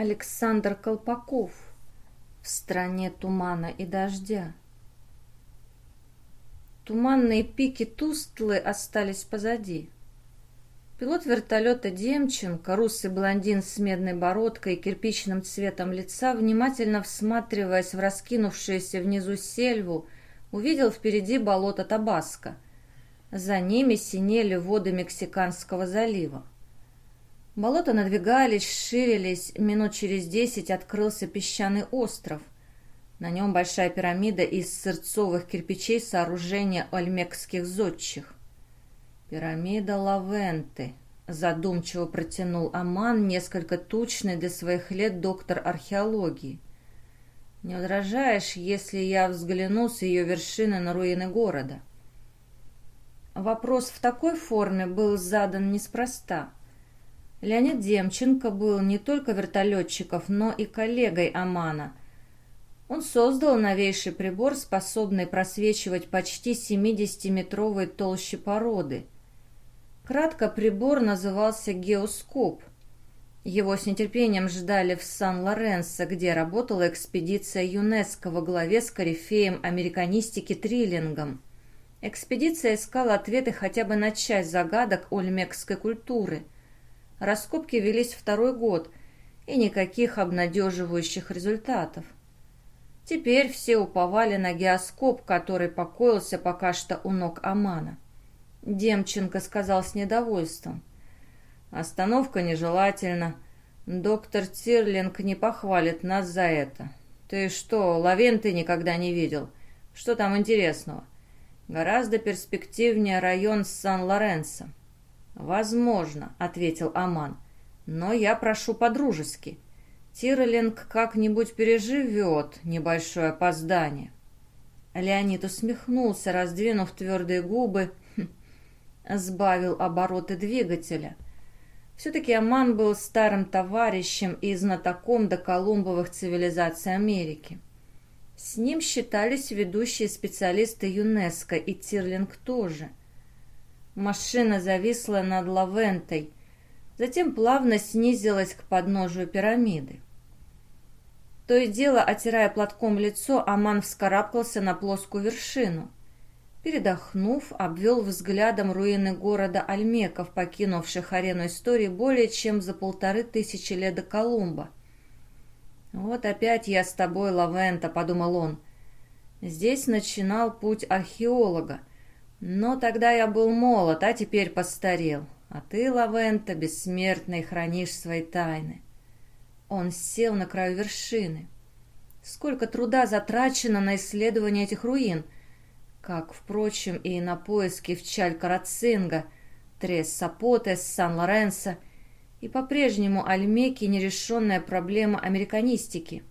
Александр Колпаков в стране тумана и дождя. Туманные пики Тустлы остались позади. Пилот вертолета Демченко, русый блондин с медной бородкой и кирпичным цветом лица, внимательно всматриваясь в раскинувшуюся внизу сельву, увидел впереди болото Табаско. За ними синели воды Мексиканского залива. Болота надвигались, ширились, минут через десять открылся песчаный остров. На нем большая пирамида из сырцовых кирпичей сооружения ольмекских зодчих. «Пирамида Лавенты», — задумчиво протянул Аман, несколько тучный для своих лет доктор археологии. «Не возражаешь, если я взгляну с ее вершины на руины города?» Вопрос в такой форме был задан неспроста — Леонид Демченко был не только вертолетчиков, но и коллегой Амана. Он создал новейший прибор, способный просвечивать почти 70-метровые толщи породы. Кратко прибор назывался геоскоп. Его с нетерпением ждали в Сан-Лоренсо, где работала экспедиция ЮНЕСКО во главе с корифеем американистики Триллингом. Экспедиция искала ответы хотя бы на часть загадок ольмекской культуры – Раскопки велись второй год, и никаких обнадеживающих результатов. Теперь все уповали на геоскоп, который покоился пока что у ног Амана. Демченко сказал с недовольством. «Остановка нежелательна. Доктор Тирлинг не похвалит нас за это. Ты что, лавен ты никогда не видел? Что там интересного? Гораздо перспективнее район Сан-Лоренсо. «Возможно», — ответил Аман. «Но я прошу по-дружески. Тиролинг как-нибудь переживет небольшое опоздание». Леонид усмехнулся, раздвинув твердые губы, хм, сбавил обороты двигателя. Все-таки Аман был старым товарищем и знатоком до колумбовых цивилизаций Америки. С ним считались ведущие специалисты ЮНЕСКО и Тирлинг тоже – Машина зависла над Лавентой, затем плавно снизилась к подножию пирамиды. То и дело, отирая платком лицо, Аман вскарабкался на плоскую вершину. Передохнув, обвел взглядом руины города Альмеков, покинувших арену истории более чем за полторы тысячи лет до Колумба. «Вот опять я с тобой, Лавента», — подумал он. Здесь начинал путь археолога, но тогда я был молод, а теперь постарел. А ты, Лавента, бессмертный, хранишь свои тайны. Он сел на краю вершины. Сколько труда затрачено на исследование этих руин, как, впрочем, и на поиски в Чаль-Карацинга, Трес-Сапотес, Сан-Лоренсо и по-прежнему Альмеки нерешенная проблема американистики.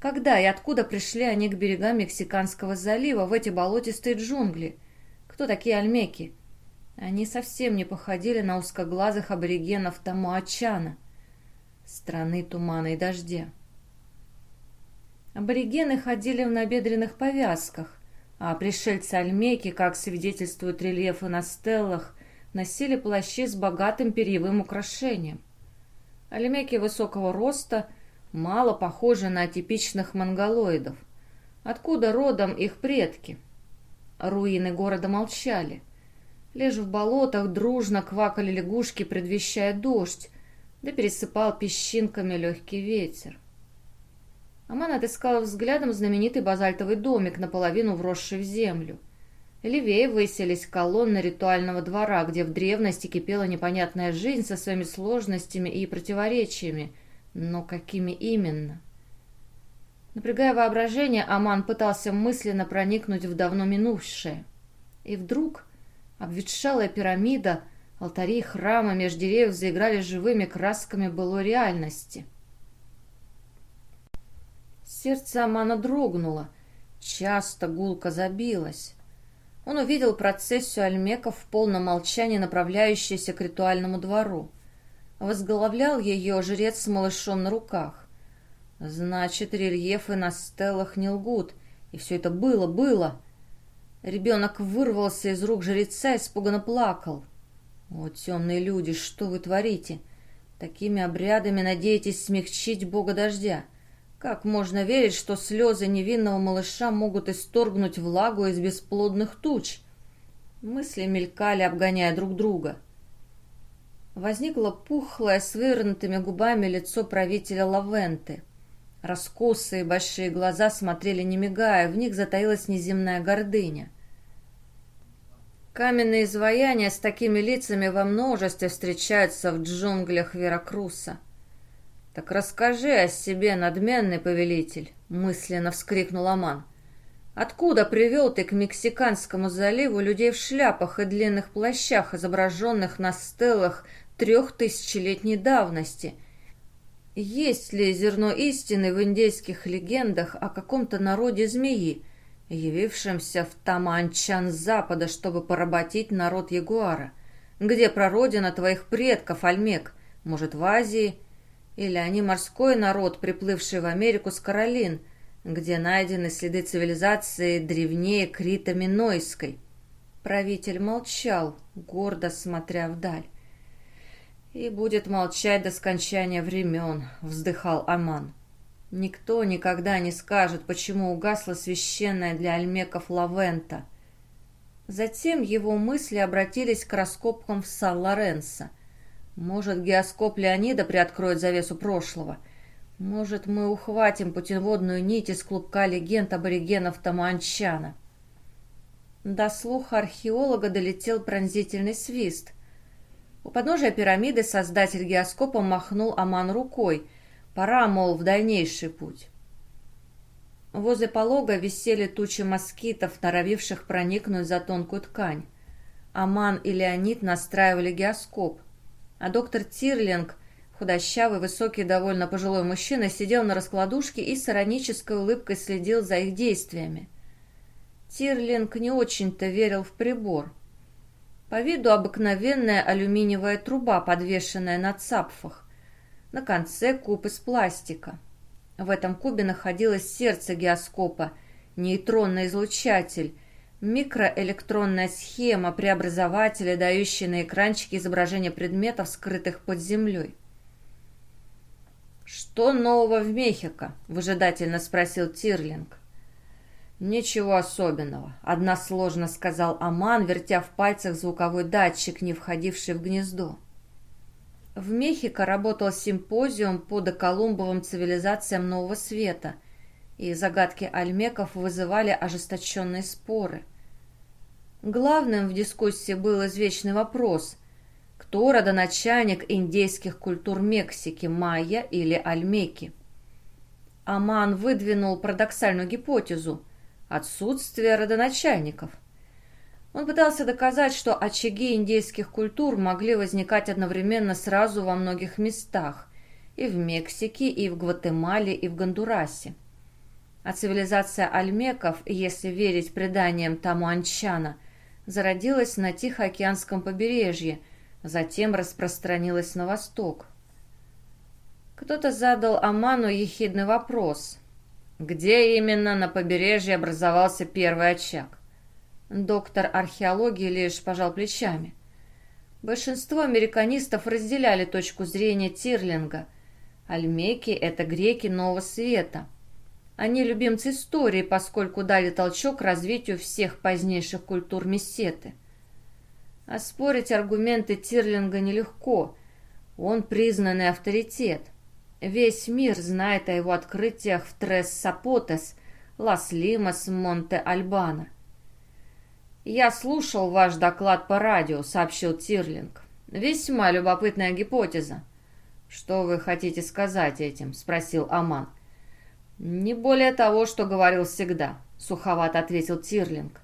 Когда и откуда пришли они к берегам Мексиканского залива в эти болотистые джунгли – кто такие альмеки? Они совсем не походили на узкоглазых аборигенов Тамуачана, страны тумана и дождя. Аборигены ходили в набедренных повязках, а пришельцы Альмеки, как свидетельствуют рельефы на стеллах, носили плащи с богатым перьевым украшением. Альмеки высокого роста, мало похожи на типичных монголоидов. Откуда родом их предки? Руины города молчали. Лишь в болотах дружно квакали лягушки, предвещая дождь, да пересыпал песчинками легкий ветер. Аман отыскал взглядом знаменитый базальтовый домик, наполовину вросший в землю. Левее выселись колонны ритуального двора, где в древности кипела непонятная жизнь со своими сложностями и противоречиями. Но какими именно? — Напрягая воображение, Аман пытался мысленно проникнуть в давно минувшее. И вдруг обветшалая пирамида, алтари храма меж деревьев заиграли живыми красками былой реальности. Сердце Амана дрогнуло, часто гулко забилось. Он увидел процессию альмеков в полном молчании, направляющуюся к ритуальному двору. Возглавлял ее жрец с малышом на руках. Значит, рельефы на стелах не лгут. И все это было, было. Ребенок вырвался из рук жреца и испуганно плакал. «О, темные люди, что вы творите? Такими обрядами надеетесь смягчить бога дождя. Как можно верить, что слезы невинного малыша могут исторгнуть влагу из бесплодных туч? Мысли мелькали, обгоняя друг друга. Возникло пухлое, с вывернутыми губами лицо правителя Лавенты. Раскосые большие глаза смотрели не мигая, в них затаилась неземная гордыня. Каменные изваяния с такими лицами во множестве встречаются в джунглях Веракруса. «Так расскажи о себе, надменный повелитель!» — мысленно вскрикнул Аман. «Откуда привел ты к Мексиканскому заливу людей в шляпах и длинных плащах, изображенных на стелах трехтысячелетней давности? Есть ли зерно истины в индейских легендах о каком-то народе змеи, явившемся в Таманчан запада, чтобы поработить народ Ягуара? Где прародина твоих предков, Альмек? Может, в Азии?» Или они морской народ, приплывший в Америку с Каролин, где найдены следы цивилизации древнее Крита Минойской. Правитель молчал, гордо смотря вдаль. «И будет молчать до скончания времен», — вздыхал Аман. «Никто никогда не скажет, почему угасла священная для альмеков Лавента». Затем его мысли обратились к раскопкам в Сан-Лоренсо — может, геоскоп Леонида приоткроет завесу прошлого? Может, мы ухватим путеводную нить из клубка легенд аборигенов Таманчана? До слуха археолога долетел пронзительный свист. У подножия пирамиды создатель геоскопа махнул Аман рукой. Пора, мол, в дальнейший путь. Возле полога висели тучи москитов, норовивших проникнуть за тонкую ткань. Аман и Леонид настраивали геоскоп а доктор Тирлинг, худощавый, высокий, довольно пожилой мужчина, сидел на раскладушке и с иронической улыбкой следил за их действиями. Тирлинг не очень-то верил в прибор. По виду обыкновенная алюминиевая труба, подвешенная на цапфах. На конце куб из пластика. В этом кубе находилось сердце геоскопа, нейтронный излучатель, Микроэлектронная схема преобразователя, дающая на экранчике изображение предметов, скрытых под землей. «Что нового в Мехико?» – выжидательно спросил Тирлинг. «Ничего особенного», – односложно сказал Аман, вертя в пальцах звуковой датчик, не входивший в гнездо. В Мехико работал симпозиум по доколумбовым цивилизациям Нового Света, и загадки альмеков вызывали ожесточенные споры – Главным в дискуссии был извечный вопрос, кто родоначальник индейских культур Мексики, майя или альмеки. Аман выдвинул парадоксальную гипотезу – отсутствие родоначальников. Он пытался доказать, что очаги индейских культур могли возникать одновременно сразу во многих местах – и в Мексике, и в Гватемале, и в Гондурасе. А цивилизация альмеков, если верить преданиям Тамуанчана, зародилась на Тихоокеанском побережье, затем распространилась на восток. Кто-то задал Аману ехидный вопрос. Где именно на побережье образовался первый очаг? Доктор археологии лишь пожал плечами. Большинство американистов разделяли точку зрения Тирлинга. Альмеки – это греки Нового Света – они любимцы истории, поскольку дали толчок развитию всех позднейших культур Мессеты. Оспорить аргументы Тирлинга нелегко. Он признанный авторитет. Весь мир знает о его открытиях в Трес-Сапотес, Лас-Лимас, Монте-Альбано. «Я слушал ваш доклад по радио», — сообщил Тирлинг. «Весьма любопытная гипотеза». «Что вы хотите сказать этим?» — спросил Аман. «Не более того, что говорил всегда», — суховато ответил Тирлинг.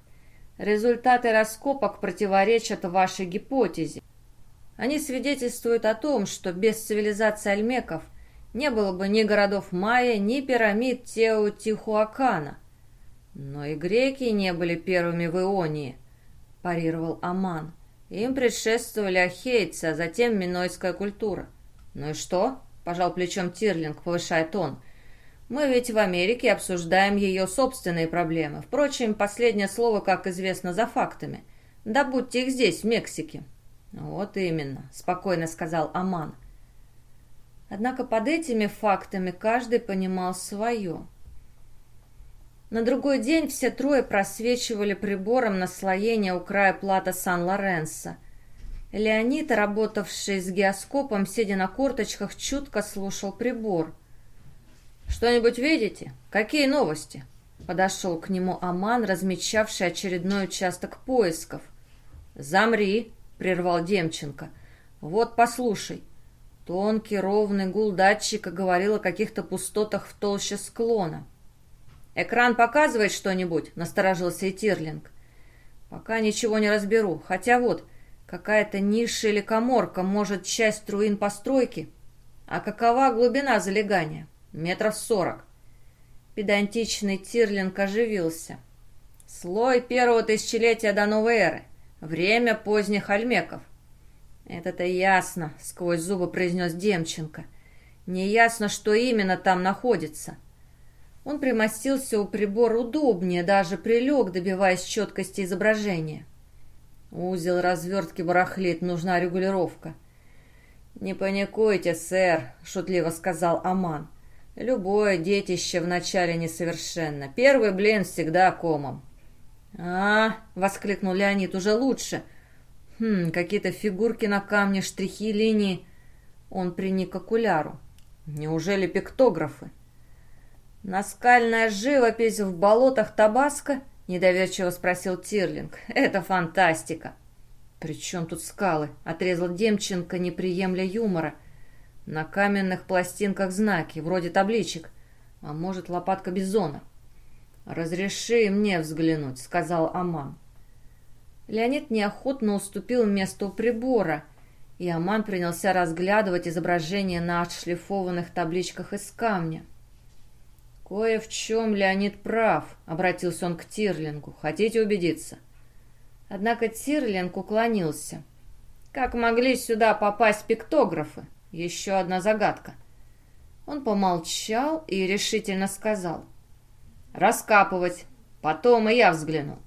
«Результаты раскопок противоречат вашей гипотезе. Они свидетельствуют о том, что без цивилизации альмеков не было бы ни городов Майя, ни пирамид Теотихуакана. Но и греки не были первыми в Ионии, парировал Аман. Им предшествовали ахейцы, а затем минойская культура. «Ну и что?» – пожал плечом Тирлинг, повышая тон – мы ведь в Америке обсуждаем ее собственные проблемы. Впрочем, последнее слово, как известно, за фактами. Да будьте их здесь, в Мексике. Вот именно, спокойно сказал Аман. Однако под этими фактами каждый понимал свое. На другой день все трое просвечивали прибором наслоение у края плата Сан-Лоренсо. Леонид, работавший с геоскопом, сидя на корточках, чутко слушал прибор. «Что-нибудь видите? Какие новости?» Подошел к нему Аман, размечавший очередной участок поисков. «Замри!» — прервал Демченко. «Вот послушай». Тонкий ровный гул датчика говорил о каких-то пустотах в толще склона. «Экран показывает что-нибудь?» — насторожился Тирлинг. «Пока ничего не разберу. Хотя вот, какая-то ниша или коморка, может, часть руин постройки. А какова глубина залегания? Метров сорок». Педантичный Тирлинг оживился. «Слой первого тысячелетия до новой эры. Время поздних альмеков». «Это-то ясно», — сквозь зубы произнес Демченко. «Неясно, что именно там находится». Он примостился у прибора удобнее, даже прилег, добиваясь четкости изображения. Узел развертки барахлит, нужна регулировка. «Не паникуйте, сэр», — шутливо сказал Аман. «Любое детище вначале несовершенно. Первый блин всегда комом». «А, — воскликнул Леонид, — уже лучше. Хм, какие-то фигурки на камне, штрихи, линии». Он приник к окуляру. «Неужели пиктографы?» «Наскальная живопись в болотах Табаско?» — недоверчиво спросил Тирлинг. «Это фантастика!» «При чем тут скалы?» — отрезал Демченко, не приемля юмора. «На каменных пластинках знаки, вроде табличек. А может, лопатка бизона?» «Разреши мне взглянуть», — сказал Аман. Леонид неохотно уступил место у прибора, и Аман принялся разглядывать изображения на отшлифованных табличках из камня. «Кое в чем Леонид прав», — обратился он к Тирлингу. «Хотите убедиться?» Однако Тирлинг уклонился. «Как могли сюда попасть пиктографы? Еще одна загадка». Он помолчал и решительно сказал. «Раскапывать. Потом и я взгляну».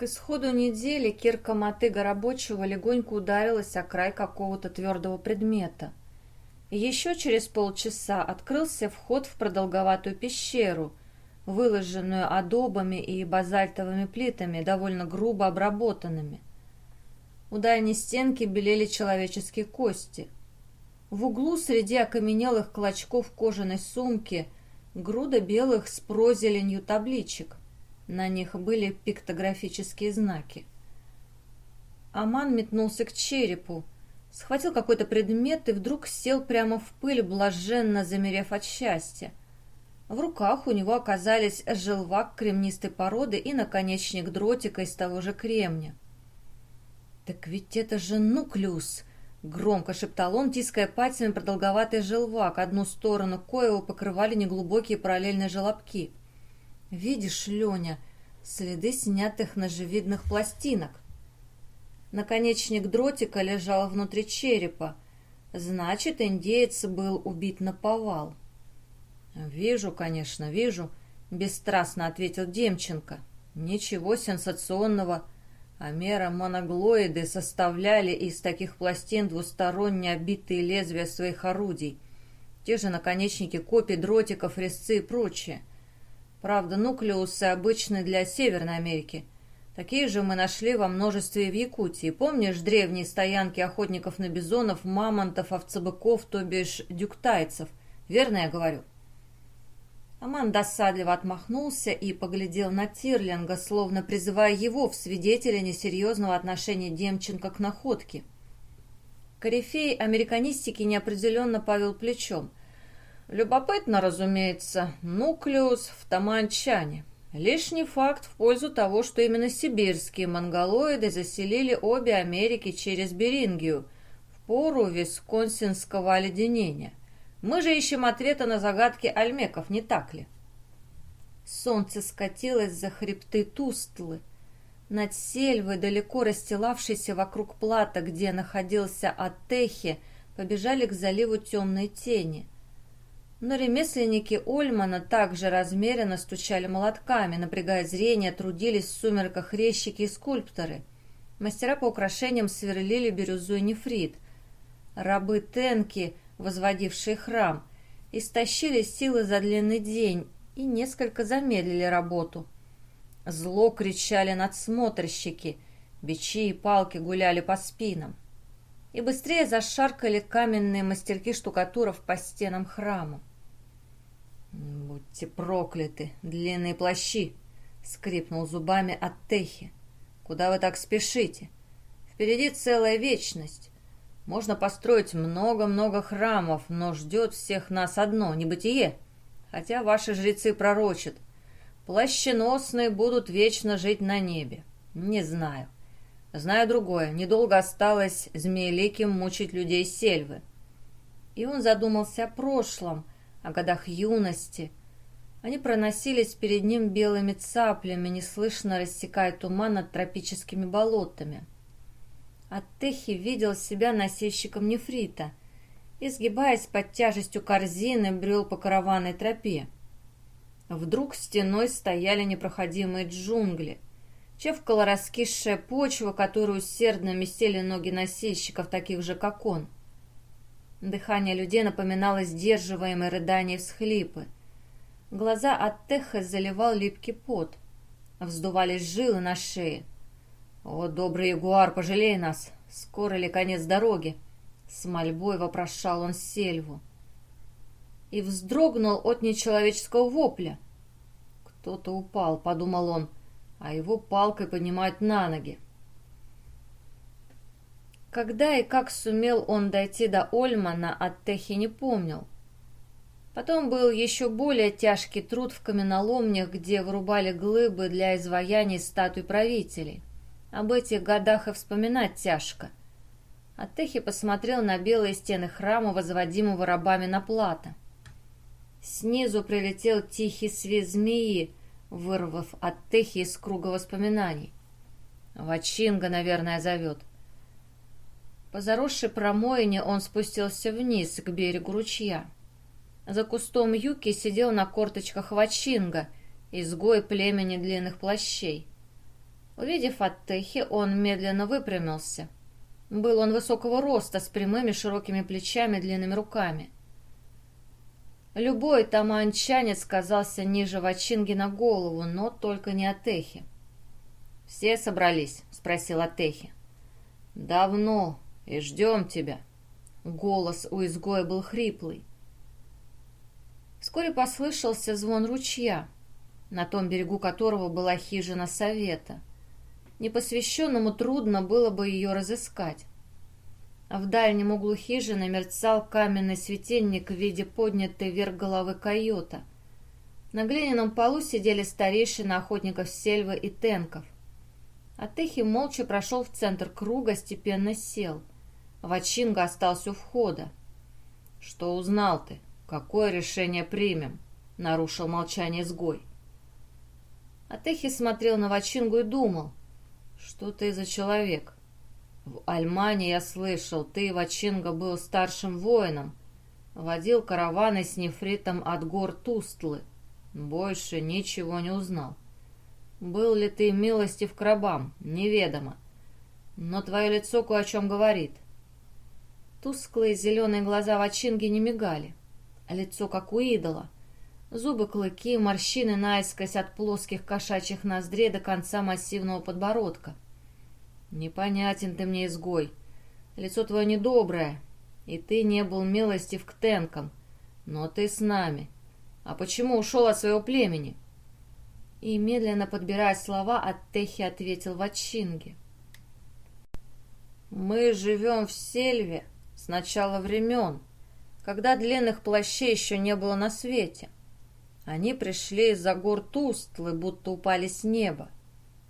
К исходу недели кирка мотыга рабочего легонько ударилась о край какого-то твердого предмета. Еще через полчаса открылся вход в продолговатую пещеру, выложенную адобами и базальтовыми плитами, довольно грубо обработанными. У дальней стенки белели человеческие кости. В углу среди окаменелых клочков кожаной сумки груда белых с прозеленью табличек. На них были пиктографические знаки. Аман метнулся к черепу, Схватил какой-то предмет и вдруг сел прямо в пыль, блаженно замерев от счастья. В руках у него оказались желвак кремнистой породы и наконечник дротика из того же кремня. «Так ведь это же нуклеус!» — громко шептал он, тиская пальцами продолговатый желвак, одну сторону коего покрывали неглубокие параллельные желобки. «Видишь, Леня, следы снятых ножевидных пластинок. Наконечник дротика лежал внутри черепа. Значит, индеец был убит на повал. «Вижу, конечно, вижу», — бесстрастно ответил Демченко. «Ничего сенсационного. Амера моноглоиды составляли из таких пластин двусторонне обитые лезвия своих орудий. Те же наконечники копий, дротиков, резцы и прочее. Правда, нуклеусы обычны для Северной Америки — Такие же мы нашли во множестве в Якутии. Помнишь древние стоянки охотников на бизонов, мамонтов, овцебыков, то бишь дюктайцев? Верно я говорю?» Аман досадливо отмахнулся и поглядел на Тирлинга, словно призывая его в свидетеля несерьезного отношения Демченко к находке. Корифей американистики неопределенно повел плечом. «Любопытно, разумеется, нуклеус в Таманчане. Лишний факт в пользу того, что именно сибирские монголоиды заселили обе Америки через Берингию в пору висконсинского оледенения. Мы же ищем ответа на загадки альмеков, не так ли? Солнце скатилось за хребты Тустлы. Над сельвой, далеко расстилавшейся вокруг плата, где находился Атехи, побежали к заливу темные тени – но ремесленники Ольмана также размеренно стучали молотками, напрягая зрение, трудились в сумерках резчики и скульпторы. Мастера по украшениям сверлили бирюзу и нефрит. рабы Тенки, возводившие храм, истощили силы за длинный день и несколько замедлили работу. Зло кричали надсмотрщики, бичи и палки гуляли по спинам. И быстрее зашаркали каменные мастерки штукатуров по стенам храма. «Будьте прокляты, длинные плащи!» — скрипнул зубами от Техи. «Куда вы так спешите? Впереди целая вечность. Можно построить много-много храмов, но ждет всех нас одно — небытие. Хотя ваши жрецы пророчат. Плащеносные будут вечно жить на небе. Не знаю. Знаю другое. Недолго осталось змееликим мучить людей сельвы. И он задумался о прошлом, о годах юности. Они проносились перед ним белыми цаплями, неслышно рассекая туман над тропическими болотами. А Техи видел себя носильщиком нефрита и, сгибаясь под тяжестью корзины, брел по караванной тропе. Вдруг стеной стояли непроходимые джунгли. Чевкала раскисшая почва, которую усердно месили ноги носильщиков, таких же, как он — Дыхание людей напоминало сдерживаемые рыдания и всхлипы. Глаза от Теха заливал липкий пот. Вздувались жилы на шее. «О, добрый ягуар, пожалей нас! Скоро ли конец дороги?» С мольбой вопрошал он сельву. И вздрогнул от нечеловеческого вопля. «Кто-то упал», — подумал он, — «а его палкой поднимают на ноги». Когда и как сумел он дойти до Ольмана, от Техи не помнил. Потом был еще более тяжкий труд в каменоломнях, где вырубали глыбы для изваяний статуй правителей. Об этих годах и вспоминать тяжко. Аттехи посмотрел на белые стены храма, возводимого рабами на плато. Снизу прилетел тихий свист змеи, вырвав Аттехи из круга воспоминаний. «Вачинга, наверное, зовет. По заросшей промоине он спустился вниз, к берегу ручья. За кустом юки сидел на корточках Вачинга, изгой племени длинных плащей. Увидев Аттехи, он медленно выпрямился. Был он высокого роста, с прямыми широкими плечами, длинными руками. Любой таманчанец казался ниже Вачинги на голову, но только не Атехи. «Все собрались?» — спросил Атехи. «Давно», и ждем тебя». Голос у изгоя был хриплый. Вскоре послышался звон ручья, на том берегу которого была хижина совета. Непосвященному трудно было бы ее разыскать. А в дальнем углу хижины мерцал каменный светильник в виде поднятой вверх головы койота. На глиняном полу сидели старейшины охотников Сельвы и Тенков. Атехи молча прошел в центр круга, степенно сел. Вачинга остался у входа. «Что узнал ты? Какое решение примем?» — нарушил молчание сгой. Атехи смотрел на Вачингу и думал, что ты за человек. В Альмане я слышал, ты, Вачинга, был старшим воином, водил караваны с нефритом от гор Тустлы. Больше ничего не узнал. Был ли ты милостив к рабам, неведомо. Но твое лицо кое о чем говорит. Тусклые зеленые глаза Вачинги не мигали, а лицо как у идола. Зубы, клыки, морщины наискось от плоских кошачьих ноздрей до конца массивного подбородка. Непонятен ты мне, изгой. Лицо твое недоброе, и ты не был милостив к тенкам, но ты с нами. А почему ушел от своего племени?» И, медленно подбирая слова, от Техи ответил Вачинги. «Мы живем в сельве, с начала времен, когда длинных плащей еще не было на свете. Они пришли из-за гор Тустлы, будто упали с неба.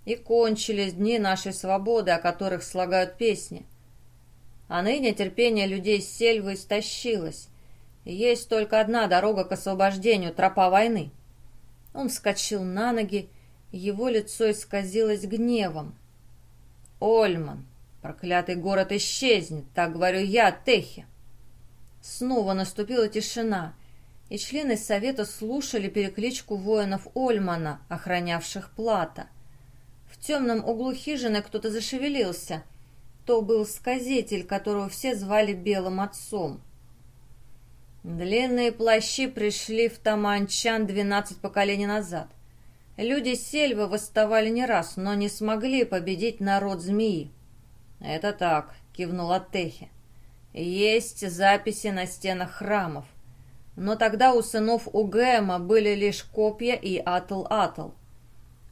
И кончились дни нашей свободы, о которых слагают песни. А ныне терпение людей с сельвы истощилось. И есть только одна дорога к освобождению — тропа войны. Он вскочил на ноги, его лицо исказилось гневом. «Ольман, Проклятый город исчезнет, так говорю я, Техи. Снова наступила тишина, и члены совета слушали перекличку воинов Ольмана, охранявших Плата. В темном углу хижины кто-то зашевелился. то был сказитель, которого все звали Белым Отцом. Длинные плащи пришли в Таманчан двенадцать поколений назад. Люди Сельвы восставали не раз, но не смогли победить народ змеи. «Это так», — кивнул Аттехи. «Есть записи на стенах храмов. Но тогда у сынов Угэма были лишь копья и атл-атл.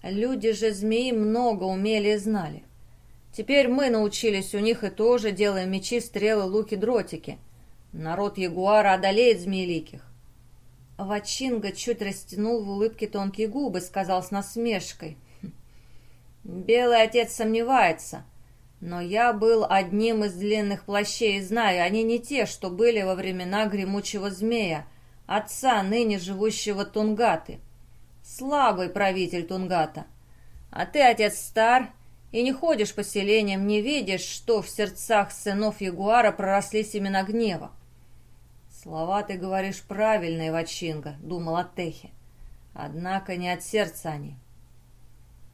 Люди же змеи много умели и знали. Теперь мы научились у них и тоже делаем мечи, стрелы, луки, дротики. Народ Ягуара одолеет змееликих. Вачинга чуть растянул в улыбке тонкие губы, сказал с насмешкой. «Хм, «Белый отец сомневается, но я был одним из длинных плащей и знаю, они не те, что были во времена гремучего змея, отца, ныне живущего Тунгаты. Слабый правитель Тунгата. А ты, отец, стар и не ходишь по селениям, не видишь, что в сердцах сынов Ягуара проросли семена гнева. «Слова ты говоришь правильные, Вачинга», — думал Аттехи. «Однако не от сердца они».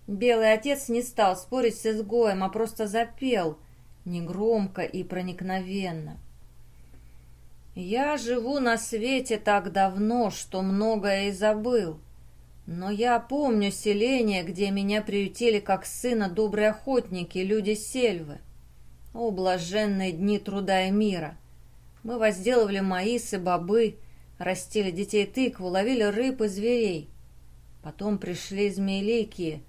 Белый отец не стал спорить с изгоем, а просто запел, негромко и проникновенно. «Я живу на свете так давно, что многое и забыл. Но я помню селение, где меня приютили как сына добрые охотники, люди сельвы. О, блаженные дни труда и мира! Мы возделывали маисы, бобы, растили детей тыкву, ловили рыб и зверей. Потом пришли змееликие,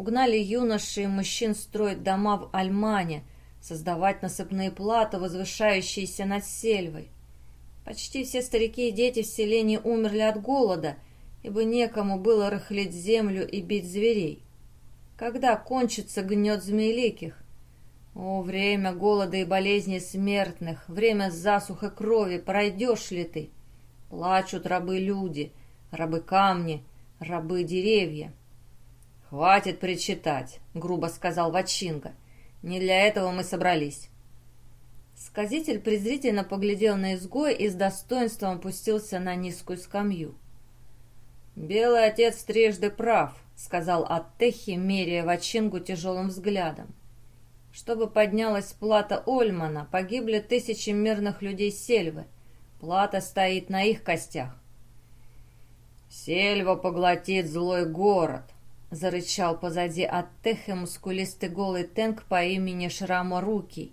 угнали юношей и мужчин строить дома в Альмане, создавать насыпные платы, возвышающиеся над сельвой. Почти все старики и дети в селении умерли от голода, ибо некому было рыхлить землю и бить зверей. Когда кончится гнет змееликих? О, время голода и болезни смертных, время засух и крови, пройдешь ли ты? Плачут рабы-люди, рабы-камни, рабы-деревья. «Хватит причитать», — грубо сказал Вачинга. «Не для этого мы собрались». Сказитель презрительно поглядел на изгоя и с достоинством опустился на низкую скамью. «Белый отец трижды прав», — сказал Аттехи, меряя Вачингу тяжелым взглядом. Чтобы поднялась плата Ольмана, погибли тысячи мирных людей Сельвы. Плата стоит на их костях. «Сельва поглотит злой город», — зарычал позади от Техе мускулистый голый тенк по имени Шрама Руки.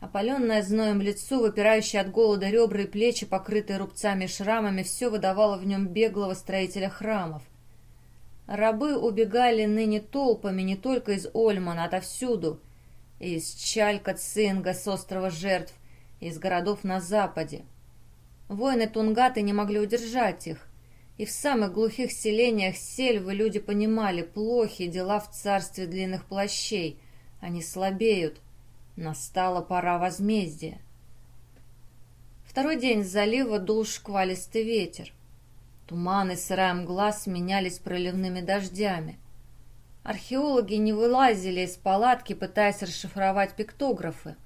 Опаленное зноем лицо, выпирающее от голода ребра и плечи, покрытые рубцами и шрамами, все выдавало в нем беглого строителя храмов. Рабы убегали ныне толпами не только из Ольмана, отовсюду, из Чалька-Цинга с острова Жертв, из городов на западе. Воины Тунгаты не могли удержать их, и в самых глухих селениях сельвы люди понимали, плохи дела в царстве длинных плащей, они слабеют, настала пора возмездия. Второй день с залива дул шквалистый ветер. Туман и сырая мгла сменялись проливными дождями. Археологи не вылазили из палатки, пытаясь расшифровать пиктографы.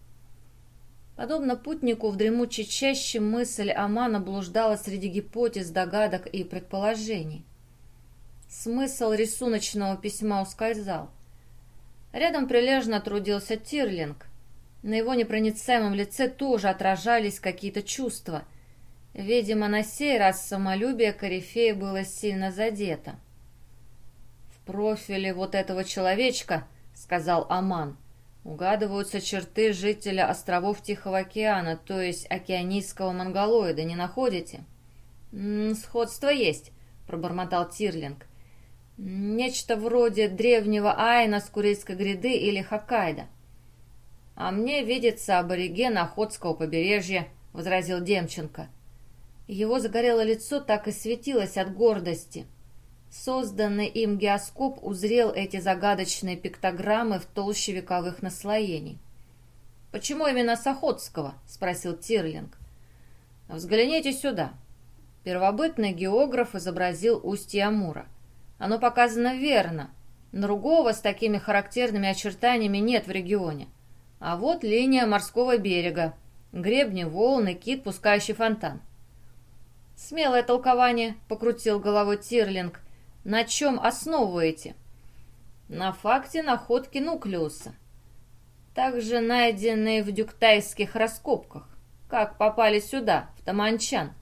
Подобно путнику в дремучей чаще мысль Амана блуждала среди гипотез, догадок и предположений. Смысл рисуночного письма ускользал. Рядом прилежно трудился Тирлинг. На его непроницаемом лице тоже отражались какие-то чувства. Видимо, на сей раз самолюбие Корифея было сильно задето профиле вот этого человечка, — сказал Аман, — угадываются черты жителя островов Тихого океана, то есть океанийского монголоида, не находите? — Сходство есть, — пробормотал Тирлинг. — Нечто вроде древнего Айна с Курильской гряды или Хоккайдо. — А мне видится абориген Охотского побережья, — возразил Демченко. Его загорелое лицо так и светилось от гордости — Созданный им геоскоп узрел эти загадочные пиктограммы в толще вековых наслоений. «Почему именно с Охотского?» — спросил Тирлинг. «Взгляните сюда». Первобытный географ изобразил устье Амура. Оно показано верно. Другого с такими характерными очертаниями нет в регионе. А вот линия морского берега. Гребни, волны, кит, пускающий фонтан. «Смелое толкование», — покрутил головой Тирлинг. На чем основываете? На факте находки нуклеуса. также найденные в дюктайских раскопках. Как попали сюда, в Таманчан?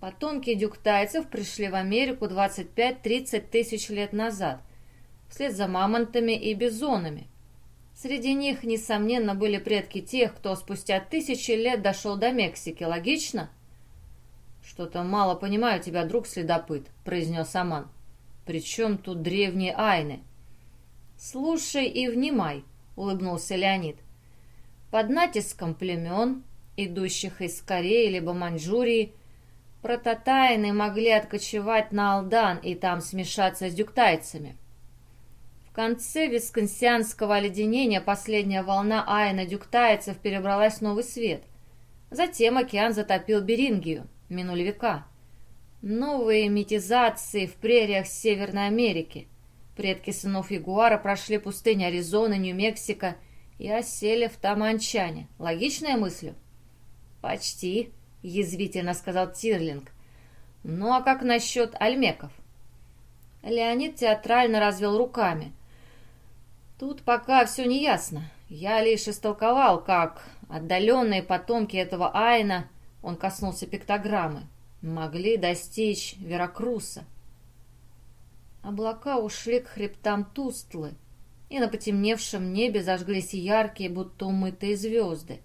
Потомки дюктайцев пришли в Америку 25-30 тысяч лет назад, вслед за мамонтами и бизонами. Среди них, несомненно, были предки тех, кто спустя тысячи лет дошел до Мексики. Логично? «Что-то мало понимаю тебя, друг следопыт», — произнес Аман. «Причем тут древние айны?» «Слушай и внимай», — улыбнулся Леонид. «Под натиском племен, идущих из Кореи либо Маньчжурии, Прототайны могли откочевать на Алдан и там смешаться с дюктайцами. В конце висконсианского оледенения последняя волна айна дюктайцев перебралась в Новый Свет. Затем океан затопил Берингию, минули века. Новые метизации в прериях Северной Америки. Предки сынов Ягуара прошли пустыню Аризоны, Нью-Мексико и осели в Таманчане. Логичная мысль? Почти язвительно сказал Тирлинг. «Ну а как насчет альмеков?» Леонид театрально развел руками. «Тут пока все не ясно. Я лишь истолковал, как отдаленные потомки этого Айна, он коснулся пиктограммы, могли достичь Веракруса. Облака ушли к хребтам Тустлы, и на потемневшем небе зажглись яркие, будто умытые звезды.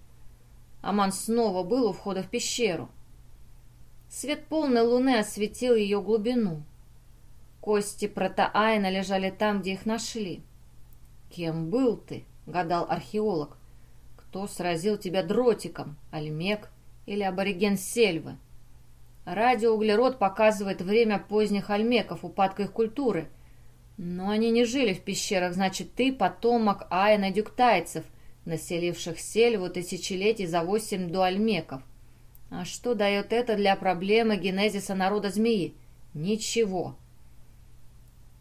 Аман снова был у входа в пещеру. Свет полной луны осветил ее глубину. Кости протоайна лежали там, где их нашли. «Кем был ты?» — гадал археолог. «Кто сразил тебя дротиком? Альмек или абориген Сельвы?» Радиоуглерод показывает время поздних альмеков, упадка их культуры. Но они не жили в пещерах, значит, ты потомок Айна Дюктайцев — населивших сельву тысячелетий за восемь до альмеков. А что дает это для проблемы генезиса народа змеи? Ничего.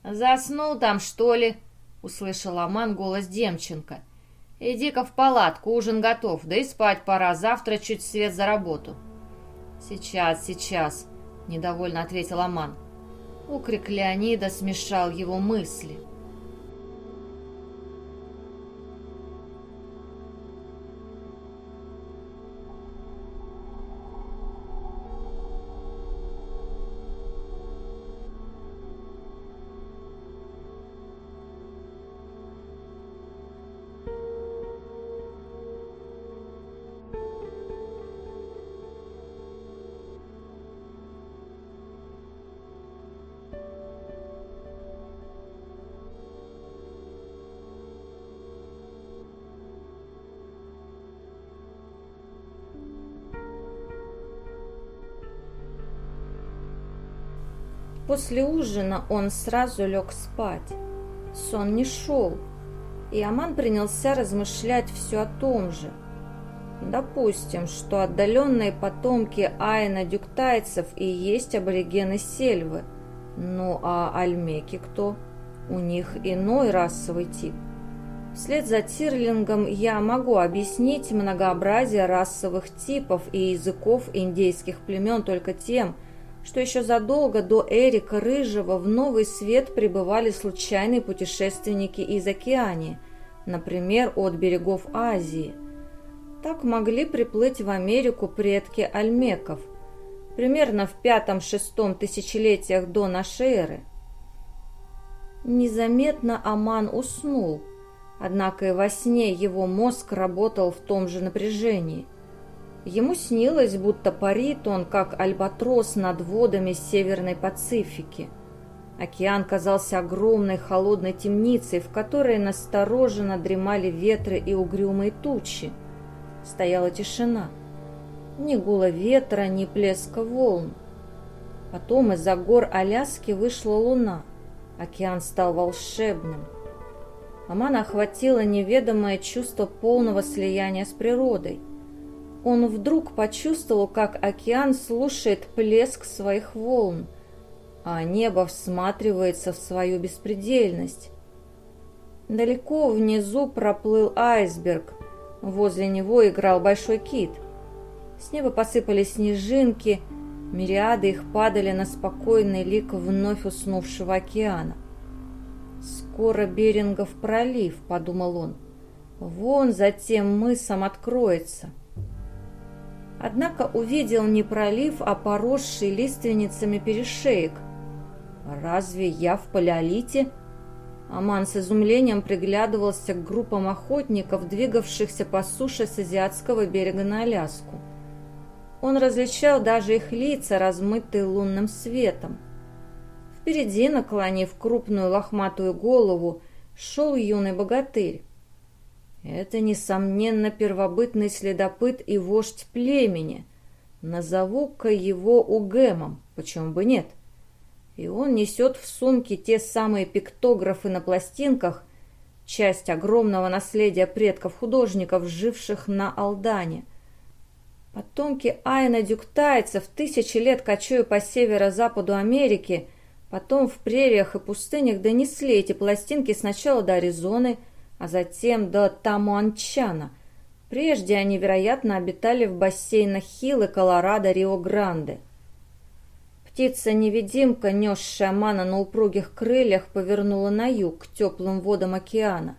«Заснул там, что ли?» — услышал Аман голос Демченко. «Иди-ка в палатку, ужин готов, да и спать пора, завтра чуть свет за работу». «Сейчас, сейчас», — недовольно ответил Аман. Укрик Леонида смешал его мысли. После ужина он сразу лег спать. Сон не шел, и Аман принялся размышлять все о том же. Допустим, что отдаленные потомки Айна Дюктайцев и есть аборигены Сельвы. Ну а альмеки кто? У них иной расовый тип. Вслед за Тирлингом я могу объяснить многообразие расовых типов и языков индейских племен только тем, что что еще задолго до Эрика Рыжего в Новый Свет прибывали случайные путешественники из Океании, например, от берегов Азии. Так могли приплыть в Америку предки альмеков, примерно в пятом-шестом тысячелетиях до нашей эры. Незаметно Аман уснул, однако и во сне его мозг работал в том же напряжении – Ему снилось, будто парит он, как альбатрос над водами Северной Пацифики. Океан казался огромной холодной темницей, в которой настороженно дремали ветры и угрюмые тучи. Стояла тишина. Ни гула ветра, ни плеска волн. Потом из-за гор Аляски вышла луна. Океан стал волшебным. Амана охватило неведомое чувство полного слияния с природой. Он вдруг почувствовал, как океан слушает плеск своих волн, а небо всматривается в свою беспредельность. Далеко внизу проплыл айсберг, возле него играл большой кит. С неба посыпались снежинки, мириады их падали на спокойный лик вновь уснувшего океана. «Скоро Берингов пролив», — подумал он. Вон за тем мысом откроется. Однако увидел не пролив, а поросший лиственницами перешеек. Разве я в палеолите? Аман с изумлением приглядывался к группам охотников, двигавшихся по суше с азиатского берега на Аляску. Он различал даже их лица, размытые лунным светом. Впереди, наклонив крупную лохматую голову, шел юный богатырь. Это, несомненно, первобытный следопыт и вождь племени. Назову-ка его Угемом, почему бы нет? И он несет в сумке те самые пиктографы на пластинках, часть огромного наследия предков-художников, живших на Алдане. Потомки Айна Дюктайцев тысячи лет кочуя по северо-западу Америки, потом в прериях и пустынях донесли эти пластинки сначала до Аризоны, а затем до Тамуанчана. Прежде они, вероятно, обитали в бассейнах Хилл Колорадо, Рио-Гранде. Птица-невидимка, несшая мана на упругих крыльях, повернула на юг, к теплым водам океана.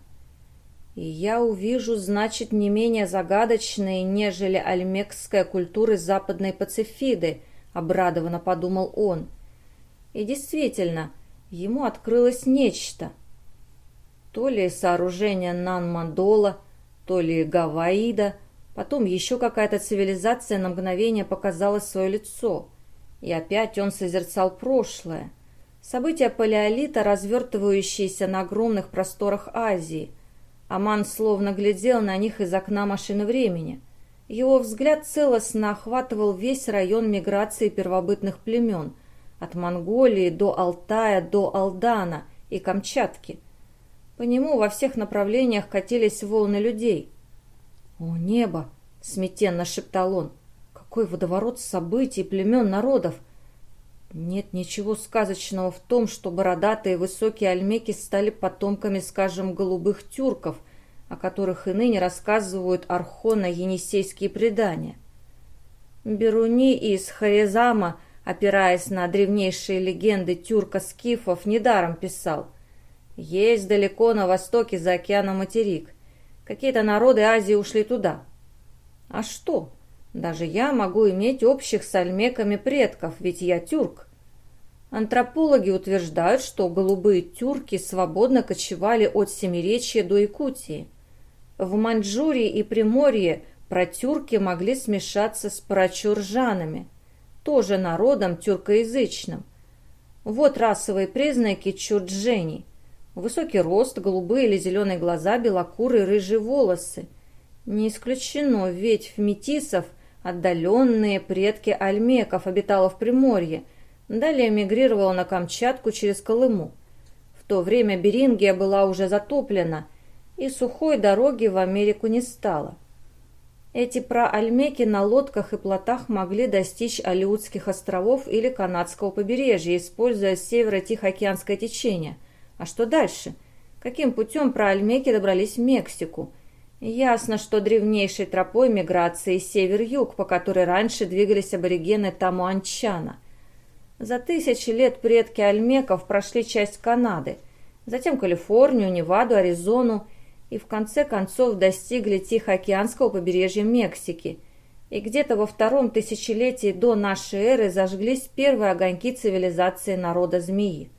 И я увижу, значит, не менее загадочные, нежели альмекская культура западной Пацифиды, обрадованно подумал он. И действительно, ему открылось нечто. То ли сооружение Нан-Мандола, то ли Гаваида, потом еще какая-то цивилизация на мгновение показала свое лицо. И опять он созерцал прошлое. События палеолита, развертывающиеся на огромных просторах Азии – Аман словно глядел на них из окна машины времени. Его взгляд целостно охватывал весь район миграции первобытных племен, от Монголии до Алтая до Алдана и Камчатки. По нему во всех направлениях катились волны людей. «О, небо!» — смятенно шептал он. «Какой водоворот событий, племен, народов!» Нет ничего сказочного в том, что бородатые высокие альмеки стали потомками, скажем, голубых тюрков, о которых и ныне рассказывают архона-енисейские предания. Беруни из Харизама, опираясь на древнейшие легенды тюрка-скифов, недаром писал «Есть далеко на востоке за океаном материк. Какие-то народы Азии ушли туда». А что? Даже я могу иметь общих с альмеками предков, ведь я тюрк. Антропологи утверждают, что голубые тюрки свободно кочевали от Семиречья до Якутии. В Маньчжурии и Приморье протюрки могли смешаться с прочуржанами, тоже народом тюркоязычным. Вот расовые признаки чурджений. Высокий рост, голубые или зеленые глаза, белокурые рыжие волосы. Не исключено, ведь в метисов – Отдаленные предки альмеков обитала в Приморье, далее эмигрировала на Камчатку через Колыму. В то время Берингия была уже затоплена, и сухой дороги в Америку не стало. Эти проальмеки на лодках и плотах могли достичь Алиутских островов или канадского побережья, используя северо-тихоокеанское течение. А что дальше? Каким путем проальмеки добрались в Мексику? Ясно, что древнейшей тропой миграции север-юг, по которой раньше двигались аборигены Тамуанчана. За тысячи лет предки альмеков прошли часть Канады, затем Калифорнию, Неваду, Аризону и в конце концов достигли Тихоокеанского побережья Мексики. И где-то во втором тысячелетии до нашей эры зажглись первые огоньки цивилизации народа змеи.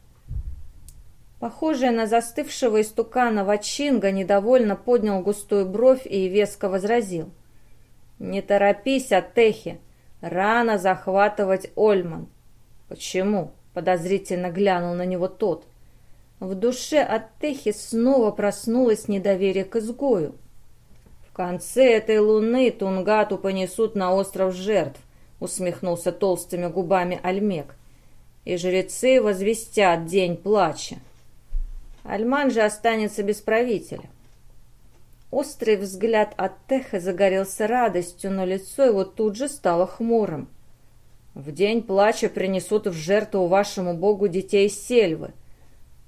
Похожий на застывшего истукана Вачинга недовольно поднял густую бровь и веско возразил. «Не торопись, Атехи, рано захватывать Ольман». «Почему?» — подозрительно глянул на него тот. В душе Аттехи снова проснулось недоверие к изгою. «В конце этой луны Тунгату понесут на остров жертв», — усмехнулся толстыми губами Альмек. «И жрецы возвестят день плача». Альман же останется без правителя. Острый взгляд от Теха загорелся радостью, но лицо его тут же стало хмурым. «В день плача принесут в жертву вашему богу детей сельвы».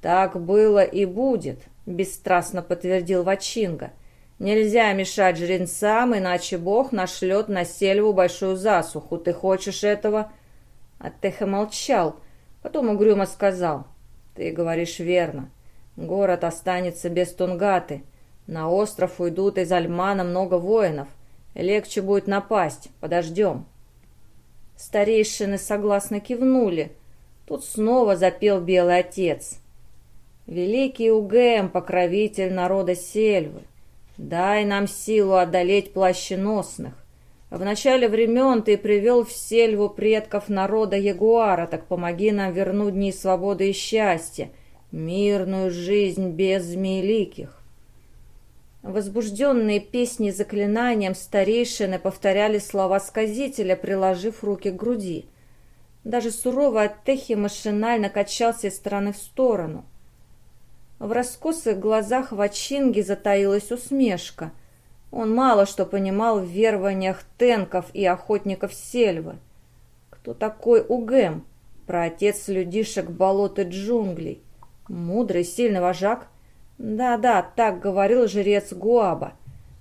«Так было и будет», — бесстрастно подтвердил Вачинга. «Нельзя мешать жрецам, иначе бог нашлет на сельву большую засуху. Ты хочешь этого?» Аттеха молчал, потом угрюмо сказал. «Ты говоришь верно. Город останется без Тунгаты. На остров уйдут из Альмана много воинов. Легче будет напасть. Подождем. Старейшины согласно кивнули. Тут снова запел Белый Отец. «Великий Угэм, покровитель народа Сельвы, дай нам силу одолеть плащеносных. В начале времен ты привел в сельву предков народа Ягуара, так помоги нам вернуть дни свободы и счастья, мирную жизнь без змееликих». Возбужденные песни заклинанием старейшины повторяли слова сказителя, приложив руки к груди. Даже суровый Аттехи машинально качался из стороны в сторону. В раскосых глазах Вачинги затаилась усмешка. Он мало что понимал в верованиях тенков и охотников сельвы. Кто такой Угэм? Про отец людишек болот и джунглей. Мудрый, сильный вожак? Да-да, так говорил жрец Гуаба.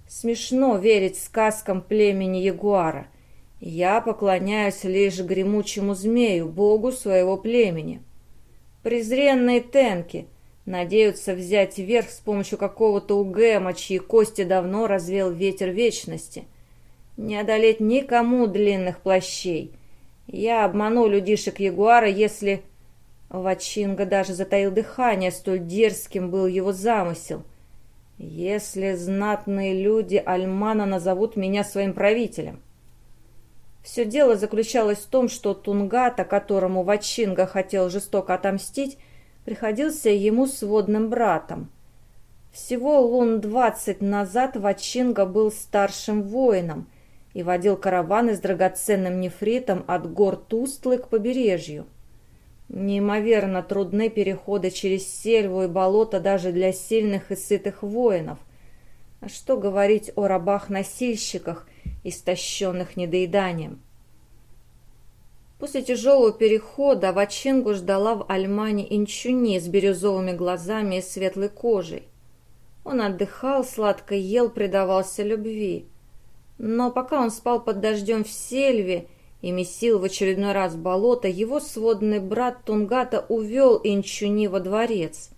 Смешно верить сказкам племени Ягуара. Я поклоняюсь лишь гремучему змею, богу своего племени. Презренные тенки надеются взять верх с помощью какого-то угэма, чьи кости давно развел ветер вечности. Не одолеть никому длинных плащей. Я обману людишек Ягуара, если... Вачинга даже затаил дыхание, столь дерзким был его замысел. «Если знатные люди Альмана назовут меня своим правителем». Все дело заключалось в том, что Тунгата, которому Вачинга хотел жестоко отомстить, приходился ему сводным братом. Всего лун двадцать назад Вачинга был старшим воином и водил караваны с драгоценным нефритом от гор Тустлы к побережью. Неимоверно трудны переходы через сельву и болото даже для сильных и сытых воинов. А что говорить о рабах-носильщиках, истощенных недоеданием? После тяжелого перехода Вачингу ждала в Альмане Инчуни с бирюзовыми глазами и светлой кожей. Он отдыхал, сладко ел, предавался любви. Но пока он спал под дождем в сельве и месил в очередной раз болото, его сводный брат Тунгата увел Инчуни во дворец.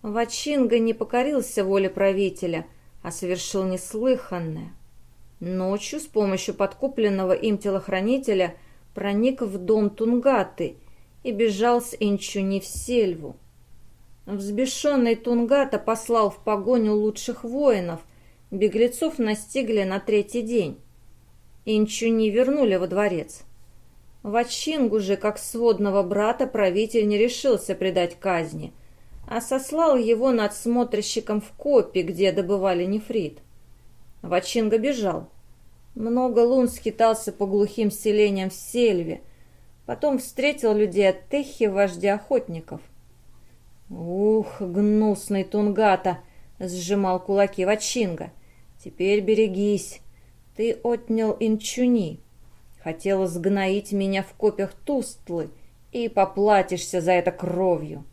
Вачинга не покорился воле правителя, а совершил неслыханное. Ночью с помощью подкупленного им телохранителя проник в дом Тунгаты и бежал с Инчуни в сельву. Взбешенный Тунгата послал в погоню лучших воинов, беглецов настигли на третий день. Инчу не вернули во дворец. Вачингу же, как сводного брата, правитель не решился предать казни, а сослал его надсмотрщиком в Копи, где добывали нефрит. Вачинга бежал. Много лун скитался по глухим селениям в сельве, потом встретил людей от Техи, вождя охотников. «Ух, гнусный Тунгата!» — сжимал кулаки Вачинга. «Теперь берегись, ты отнял Инчуни, хотел сгноить меня в копьях Тустлы и поплатишься за это кровью.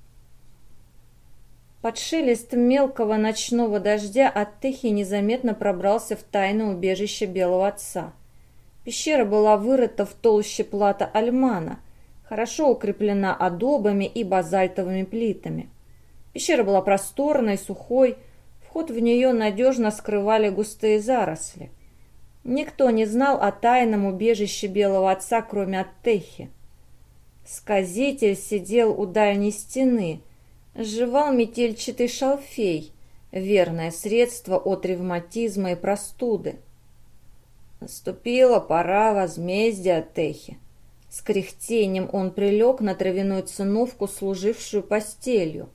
Под шелест мелкого ночного дождя Аттехи незаметно пробрался в тайное убежище Белого Отца. Пещера была вырыта в толще плата Альмана, хорошо укреплена адобами и базальтовыми плитами. Пещера была просторной, сухой, вход в нее надежно скрывали густые заросли – Никто не знал о тайном убежище Белого Отца, кроме Аттехи. Сказитель сидел у дальней стены, жевал метельчатый шалфей, верное средство от ревматизма и простуды. Наступила пора возмездия Аттехи. С кряхтением он прилег на травяную циновку, служившую постелью.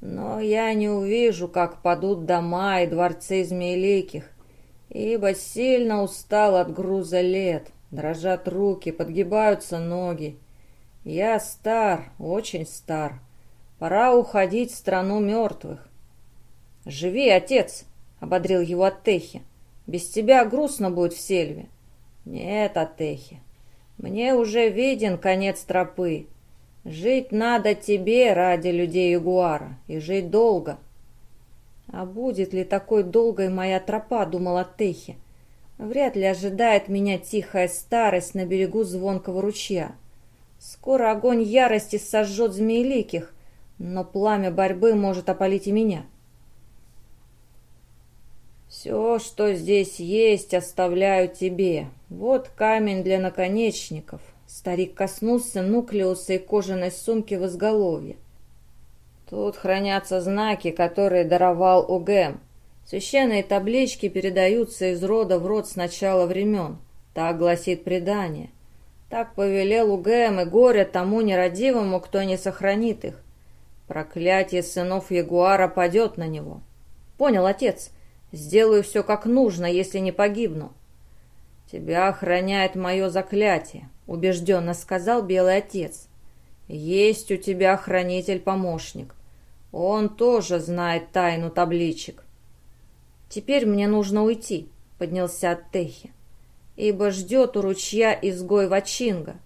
Но я не увижу, как падут дома и дворцы змееликих ибо сильно устал от груза лет, дрожат руки, подгибаются ноги. Я стар, очень стар. Пора уходить в страну мертвых. «Живи, отец!» — ободрил его Аттехи. «Без тебя грустно будет в сельве». «Нет, Аттехи, мне уже виден конец тропы. Жить надо тебе ради людей Ягуара, и жить долго». «А будет ли такой долгой моя тропа?» — думала Техи. «Вряд ли ожидает меня тихая старость на берегу звонкого ручья. Скоро огонь ярости сожжет змееликих, но пламя борьбы может опалить и меня». Все, что здесь есть, оставляю тебе. Вот камень для наконечников. Старик коснулся нуклеуса и кожаной сумки в изголовье. Тут хранятся знаки, которые даровал Угэм. Священные таблички передаются из рода в род с начала времен. Так гласит предание. Так повелел Угэм, и горе тому нерадивому, кто не сохранит их. Проклятие сынов Ягуара падет на него. Понял, отец? Сделаю все как нужно, если не погибну. Тебя охраняет мое заклятие, убежденно сказал Белый Отец. Есть у тебя хранитель-помощник. Он тоже знает тайну табличек. Теперь мне нужно уйти, поднялся от Техи, ибо ждет у ручья изгой Вачинга.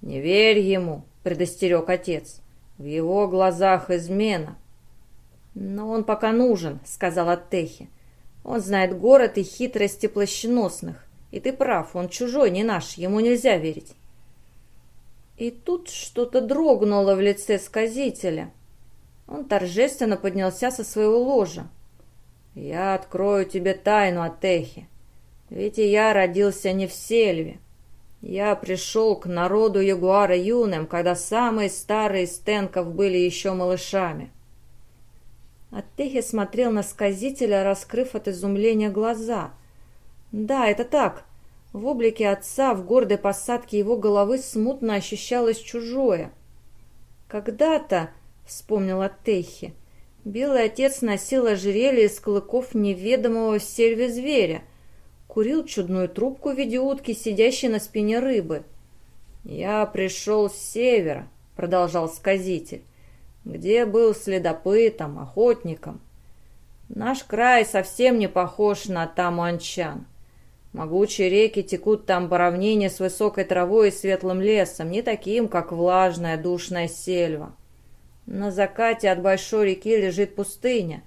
Не верь ему, предостерег отец. В его глазах измена. Но он пока нужен, сказала Техи. Он знает город и хитрости плащеносных. И ты прав, он чужой, не наш, ему нельзя верить. И тут что-то дрогнуло в лице сказителя. Он торжественно поднялся со своего ложа. «Я открою тебе тайну от Техи, ведь и я родился не в сельве. Я пришел к народу Ягуара юным, когда самые старые из тенков были еще малышами». Аттехи смотрел на сказителя, раскрыв от изумления глаза. «Да, это так. В облике отца, в гордой посадке его головы смутно ощущалось чужое. Когда-то вспомнила Техи. Белый отец носил ожерелье из клыков неведомого в сельве зверя, курил чудную трубку в виде утки, сидящей на спине рыбы. «Я пришел с севера», — продолжал сказитель, «где был следопытом, охотником. Наш край совсем не похож на Тамуанчан. Могучие реки текут там по равнине с высокой травой и светлым лесом, не таким, как влажная душная сельва. На закате от большой реки лежит пустыня.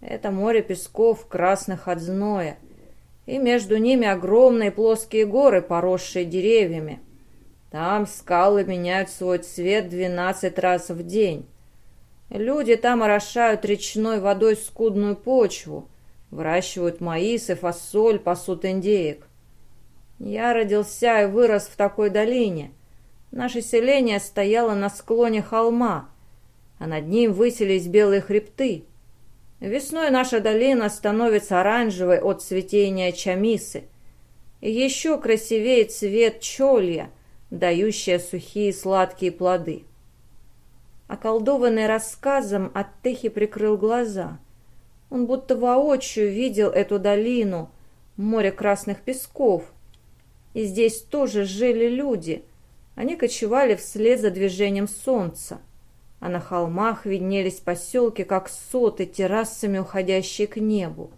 Это море песков, красных от зноя. И между ними огромные плоские горы, поросшие деревьями. Там скалы меняют свой цвет двенадцать раз в день. Люди там орошают речной водой скудную почву, выращивают маис и фасоль, пасут индеек. Я родился и вырос в такой долине. Наше селение стояло на склоне холма, а над ним высились белые хребты. Весной наша долина становится оранжевой от цветения чамисы. И еще красивее цвет чолья, дающая сухие сладкие плоды. Околдованный рассказом, Аттехи прикрыл глаза. Он будто воочию видел эту долину, море красных песков. И здесь тоже жили люди. Они кочевали вслед за движением солнца а на холмах виднелись поселки, как соты, террасами уходящие к небу.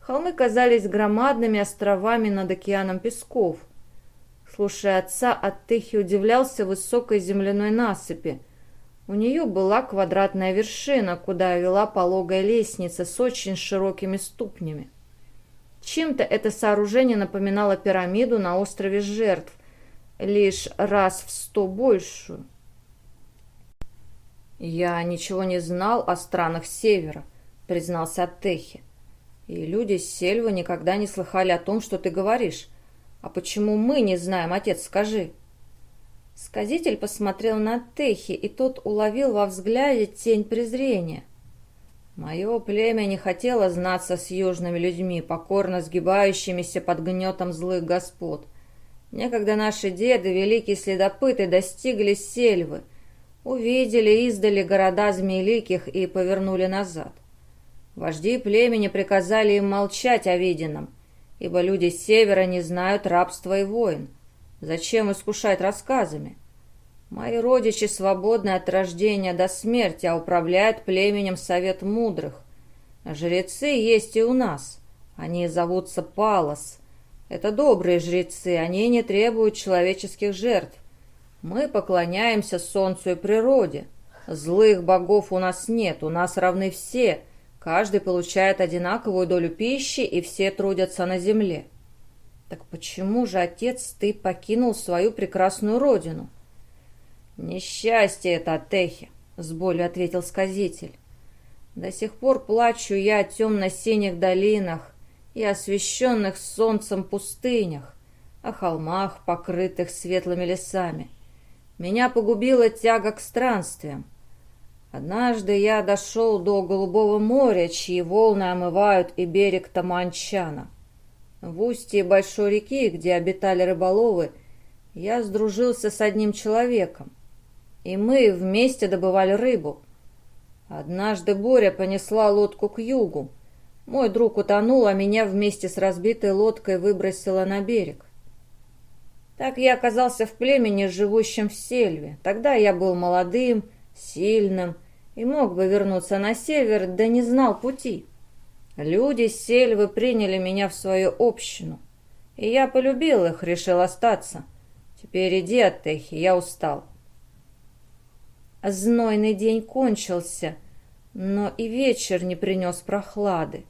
Холмы казались громадными островами над океаном песков. Слушая отца, Аттехи удивлялся высокой земляной насыпи. У нее была квадратная вершина, куда вела пологая лестница с очень широкими ступнями. Чем-то это сооружение напоминало пирамиду на острове жертв, лишь раз в сто большую. «Я ничего не знал о странах Севера», — признался Аттехи. «И люди с Сельвы никогда не слыхали о том, что ты говоришь. А почему мы не знаем, отец, скажи?» Сказитель посмотрел на Техи, и тот уловил во взгляде тень презрения. «Мое племя не хотело знаться с южными людьми, покорно сгибающимися под гнетом злых господ. Некогда наши деды, великие следопыты, достигли сельвы — Увидели издали города Змеиликих и повернули назад. Вожди племени приказали им молчать о виденном, ибо люди с севера не знают рабства и войн. Зачем искушать рассказами? Мои родичи свободны от рождения до смерти, а управляют племенем совет мудрых. Жрецы есть и у нас. Они зовутся Палос. Это добрые жрецы, они не требуют человеческих жертв. Мы поклоняемся солнцу и природе. Злых богов у нас нет, у нас равны все. Каждый получает одинаковую долю пищи, и все трудятся на земле. Так почему же, отец, ты покинул свою прекрасную родину? Несчастье это, Атехи, с болью ответил сказитель. До сих пор плачу я о темно-синих долинах, и освещенных солнцем пустынях, о холмах, покрытых светлыми лесами. Меня погубила тяга к странствиям. Однажды я дошел до Голубого моря, чьи волны омывают и берег Таманчана. В устье большой реки, где обитали рыболовы, я сдружился с одним человеком, и мы вместе добывали рыбу. Однажды буря понесла лодку к югу. Мой друг утонул, а меня вместе с разбитой лодкой выбросило на берег. Так я оказался в племени, живущем в сельве. Тогда я был молодым, сильным и мог бы вернуться на север, да не знал пути. Люди с сельвы приняли меня в свою общину, и я полюбил их, решил остаться. Теперь иди, Аттехи, я устал. Знойный день кончился, но и вечер не принес прохлады.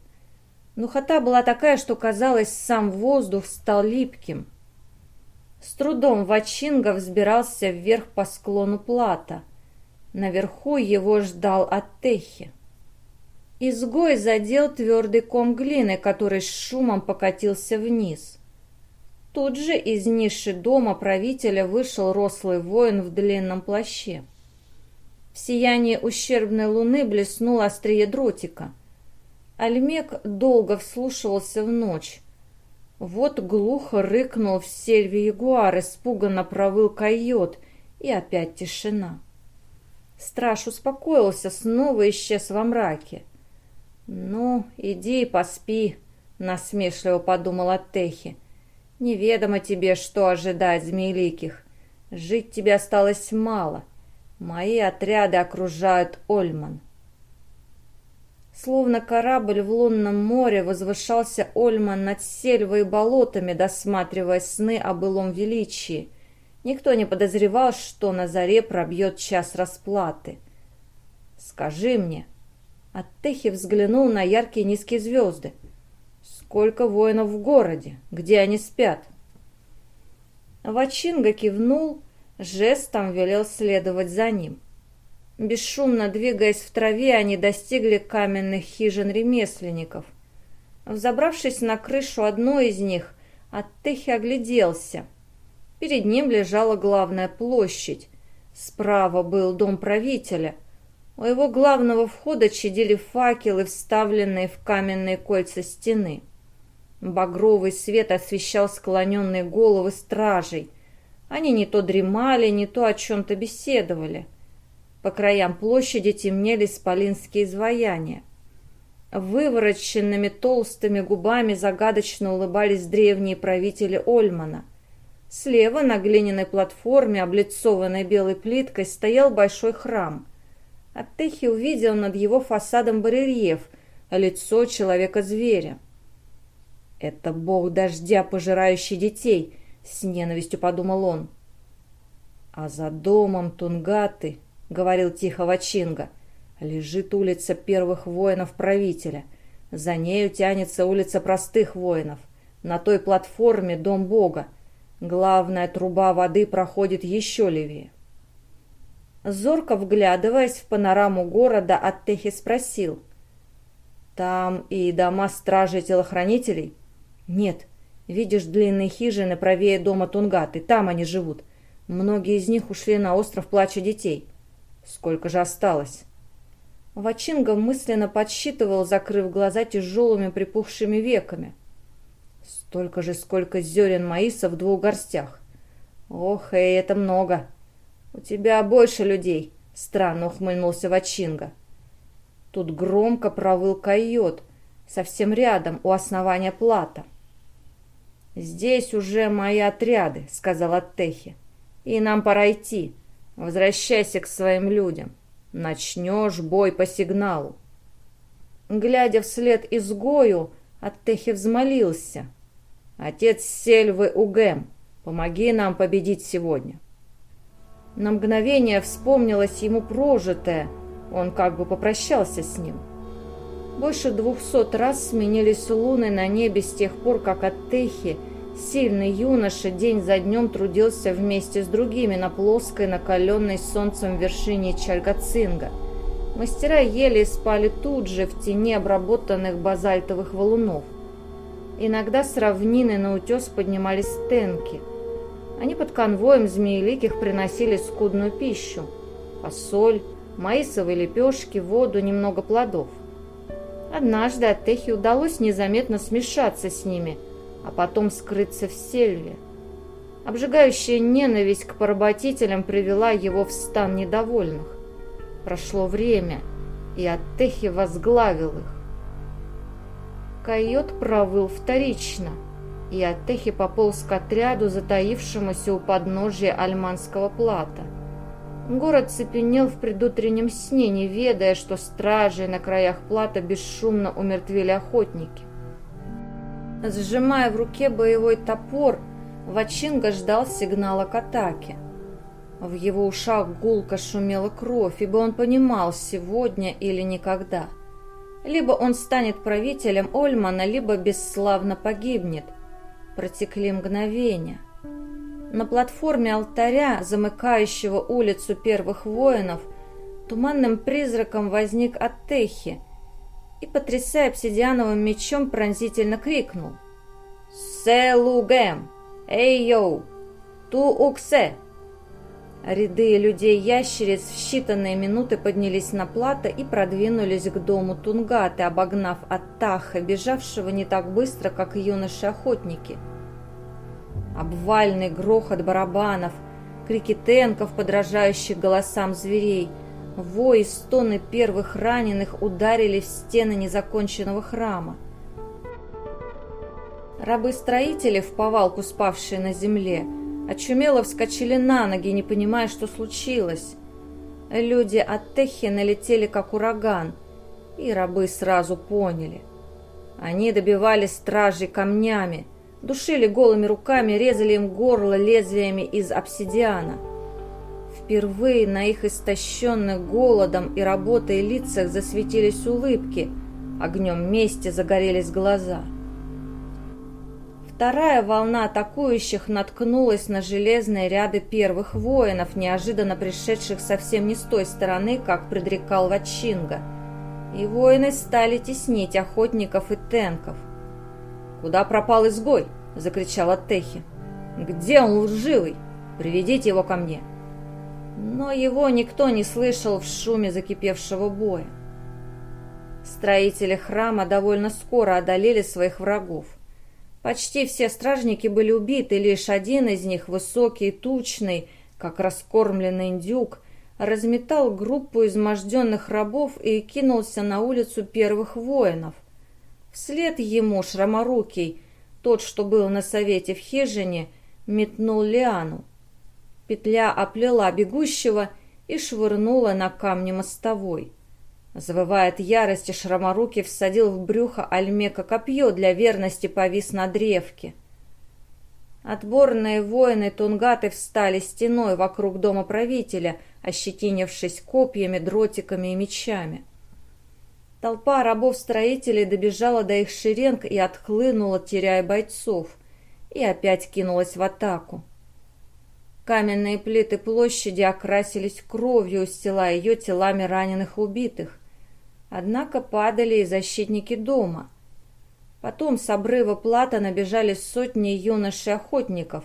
Нухота была такая, что, казалось, сам воздух стал липким — с трудом Вачинга взбирался вверх по склону плата. Наверху его ждал Аттехи. Изгой задел твердый ком глины, который с шумом покатился вниз. Тут же из ниши дома правителя вышел рослый воин в длинном плаще. В сиянии ущербной луны блеснул острие дротика. Альмек долго вслушивался в ночь. Вот глухо рыкнул в сельве ягуар, испуганно провыл койот, и опять тишина. Страж успокоился, снова исчез во мраке. «Ну, иди и поспи», — насмешливо подумала Техи. «Неведомо тебе, что ожидать змеиликих. Жить тебе осталось мало. Мои отряды окружают Ольман». Словно корабль в лунном море возвышался Ольман над сельвой и болотами, досматривая сны о былом величии. Никто не подозревал, что на заре пробьет час расплаты. «Скажи мне». Аттехи взглянул на яркие низкие звезды. «Сколько воинов в городе? Где они спят?» Вачинга кивнул, жестом велел следовать за ним. Бесшумно двигаясь в траве, они достигли каменных хижин ремесленников. Взобравшись на крышу одной из них, Аттехи огляделся. Перед ним лежала главная площадь. Справа был дом правителя. У его главного входа чадили факелы, вставленные в каменные кольца стены. Багровый свет освещал склоненные головы стражей. Они не то дремали, не то о чем-то беседовали. — по краям площади темнели спалинские изваяния. Вывороченными толстыми губами загадочно улыбались древние правители Ольмана. Слева на глиняной платформе, облицованной белой плиткой, стоял большой храм. Аттехи увидел над его фасадом барельеф, лицо человека-зверя. «Это бог дождя, пожирающий детей», — с ненавистью подумал он. А за домом Тунгаты — говорил тихо Вачинга. «Лежит улица первых воинов правителя. За нею тянется улица простых воинов. На той платформе дом Бога. Главная труба воды проходит еще левее». Зорко вглядываясь в панораму города, Аттехи спросил. «Там и дома стражей телохранителей?» «Нет. Видишь длинные хижины правее дома Тунгаты. Там они живут. Многие из них ушли на остров Плача детей». Сколько же осталось? Вачинга мысленно подсчитывал, закрыв глаза тяжелыми припухшими веками. Столько же, сколько зерен маиса в двух горстях. Ох, эй, это много. У тебя больше людей, странно ухмыльнулся Вачинга. Тут громко провыл койот, совсем рядом, у основания плата. «Здесь уже мои отряды», — сказала Техи. «И нам пора идти. Возвращайся к своим людям. Начнешь бой по сигналу. Глядя вслед изгою, Аттехи взмолился. Отец Сельвы Угэм, помоги нам победить сегодня. На мгновение вспомнилось ему прожитое, он как бы попрощался с ним. Больше двухсот раз сменились луны на небе с тех пор, как Аттехи Сильный юноша день за днем трудился вместе с другими на плоской, накаленной солнцем вершине Чальгацинга. Мастера ели и спали тут же, в тени обработанных базальтовых валунов. Иногда с равнины на утес поднимались тенки. Они под конвоем змееликих приносили скудную пищу. Посоль, маисовые лепешки, воду, немного плодов. Однажды Аттехе удалось незаметно смешаться с ними, а потом скрыться в сельве. Обжигающая ненависть к поработителям привела его в стан недовольных. Прошло время, и Аттехи возглавил их. Койот провыл вторично, и Аттехи пополз к отряду, затаившемуся у подножия Альманского плата. Город цепенел в предутреннем сне, не ведая, что стражи на краях плата бесшумно умертвили охотники. Сжимая в руке боевой топор, Вачинга ждал сигнала к атаке. В его ушах гулко шумела кровь, ибо он понимал, сегодня или никогда – либо он станет правителем Ольмана, либо бесславно погибнет. Протекли мгновения. На платформе алтаря, замыкающего улицу первых воинов, туманным призраком возник Аттехи и, потрясая обсидиановым мечом, пронзительно крикнул «Селугэм! Эй-йоу! Ту-уксе!» Ряды людей-ящериц в считанные минуты поднялись на плато и продвинулись к дому Тунгаты, обогнав Аттаха, бежавшего не так быстро, как юноши-охотники. Обвальный грохот барабанов, крики тенков, подражающих голосам зверей, вой и стоны первых раненых ударили в стены незаконченного храма. Рабы-строители, в повалку спавшие на земле, очумело вскочили на ноги, не понимая, что случилось. Люди от Техи налетели, как ураган, и рабы сразу поняли. Они добивали стражей камнями, душили голыми руками, резали им горло лезвиями из обсидиана. Впервые на их истощенных голодом и работой лицах засветились улыбки, огнем мести загорелись глаза – Вторая волна атакующих наткнулась на железные ряды первых воинов, неожиданно пришедших совсем не с той стороны, как предрекал Ватчинга. И воины стали теснить охотников и тенков. «Куда пропал изгой?» – закричала Техи. «Где он лживый? Приведите его ко мне!» Но его никто не слышал в шуме закипевшего боя. Строители храма довольно скоро одолели своих врагов. Почти все стражники были убиты, лишь один из них, высокий, тучный, как раскормленный индюк, разметал группу изможденных рабов и кинулся на улицу первых воинов. Вслед ему шраморукий, тот, что был на совете в хижине, метнул лиану. Петля оплела бегущего и швырнула на камни мостовой. Завывая от ярости, Шраморуки всадил в брюхо Альмека копье, для верности повис на древке. Отборные воины Тунгаты встали стеной вокруг дома правителя, ощетинившись копьями, дротиками и мечами. Толпа рабов-строителей добежала до их шеренг и отхлынула, теряя бойцов, и опять кинулась в атаку. Каменные плиты площади окрасились кровью, устилая ее телами раненых убитых. Однако падали и защитники дома. Потом с обрыва плата набежали сотни юношей-охотников.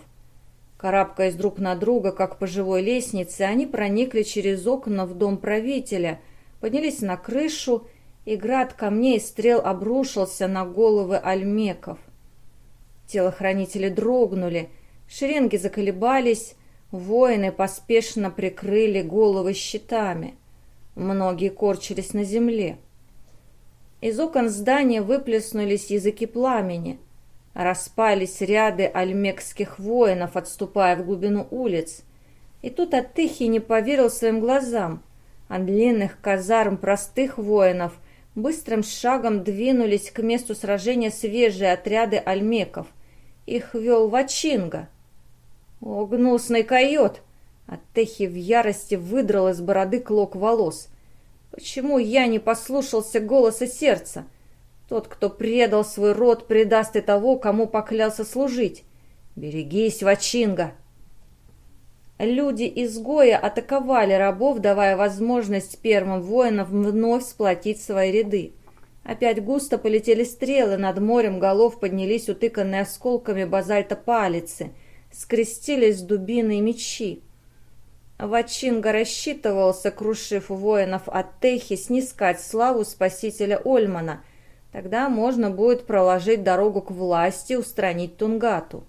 Карабкаясь друг на друга, как по живой лестнице, они проникли через окна в дом правителя, поднялись на крышу, и град камней и стрел обрушился на головы альмеков. Телохранители дрогнули, шеренги заколебались, воины поспешно прикрыли головы щитами. Многие корчились на земле. Из окон здания выплеснулись языки пламени. Распались ряды альмекских воинов, отступая в глубину улиц. И тут Атыхи не поверил своим глазам. От длинных казарм простых воинов быстрым шагом двинулись к месту сражения свежие отряды альмеков. Их вел Вачинга. «О, гнусный койот!» А Техи в ярости выдрал из бороды клок волос. «Почему я не послушался голоса сердца? Тот, кто предал свой род, предаст и того, кому поклялся служить. Берегись, Вачинга!» Люди-изгоя атаковали рабов, давая возможность первым воинам вновь сплотить свои ряды. Опять густо полетели стрелы, над морем голов поднялись утыканные осколками базальта палицы, скрестились дубины и мечи. Вачинга рассчитывал, сокрушив воинов от снискать славу спасителя Ольмана. Тогда можно будет проложить дорогу к власти, устранить Тунгату.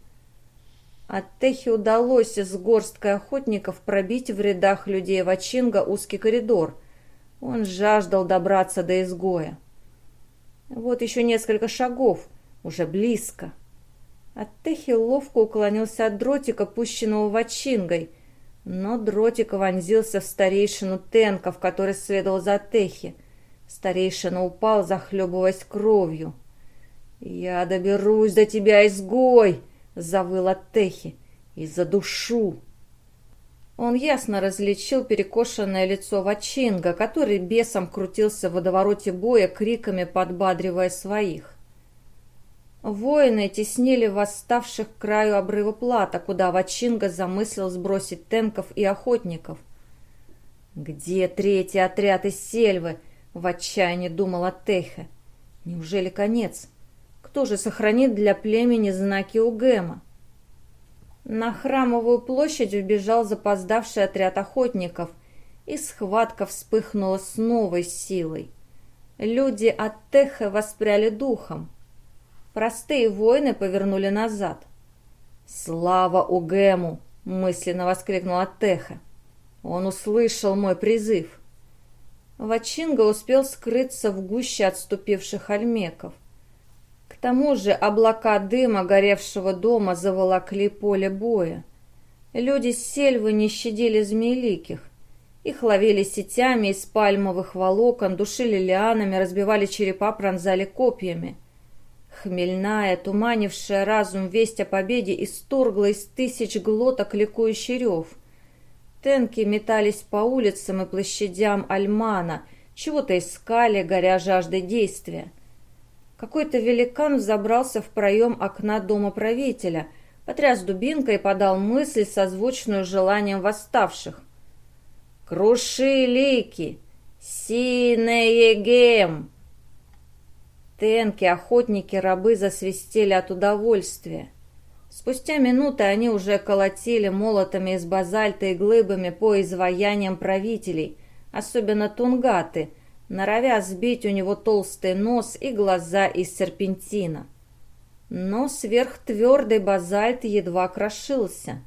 От удалось с горсткой охотников пробить в рядах людей Вачинга узкий коридор. Он жаждал добраться до изгоя. Вот еще несколько шагов, уже близко. От Техи ловко уклонился от дротика, пущенного Вачингой — но дротик вонзился в старейшину Тенков, который следовал за Техи. Старейшина упал, захлебываясь кровью. «Я доберусь до тебя, изгой!» — завыла Техи. «И задушу!» Он ясно различил перекошенное лицо Вачинга, который бесом крутился в водовороте боя, криками подбадривая своих. Воины теснили восставших к краю обрыва плата, куда Вачинга замыслил сбросить тенков и охотников. «Где третий отряд из сельвы?» — в отчаянии думала Техе. «Неужели конец? Кто же сохранит для племени знаки Угема?» На храмовую площадь вбежал запоздавший отряд охотников, и схватка вспыхнула с новой силой. Люди от Техе воспряли духом. Простые воины повернули назад. «Слава Угему!» — мысленно воскликнула Теха. Он услышал мой призыв. Вачинга успел скрыться в гуще отступивших альмеков. К тому же облака дыма горевшего дома заволокли поле боя. Люди с сельвы не щадили змеиликих. Их ловили сетями из пальмовых волокон, душили лианами, разбивали черепа, пронзали копьями. Хмельная, туманившая разум весть о победе, исторгла из тысяч глоток ликующий рев. Тенки метались по улицам и площадям Альмана, чего-то искали, горя жаждой действия. Какой-то великан взобрался в проем окна дома правителя, потряс дубинкой и подал мысль, созвучную желанием восставших. «Круши лики! Синеегем!» Тенки, охотники, рабы засвистели от удовольствия. Спустя минуты они уже колотили молотами из базальта и глыбами по изваяниям правителей, особенно тунгаты, норовя сбить у него толстый нос и глаза из серпентина. Но сверхтвердый базальт едва крошился.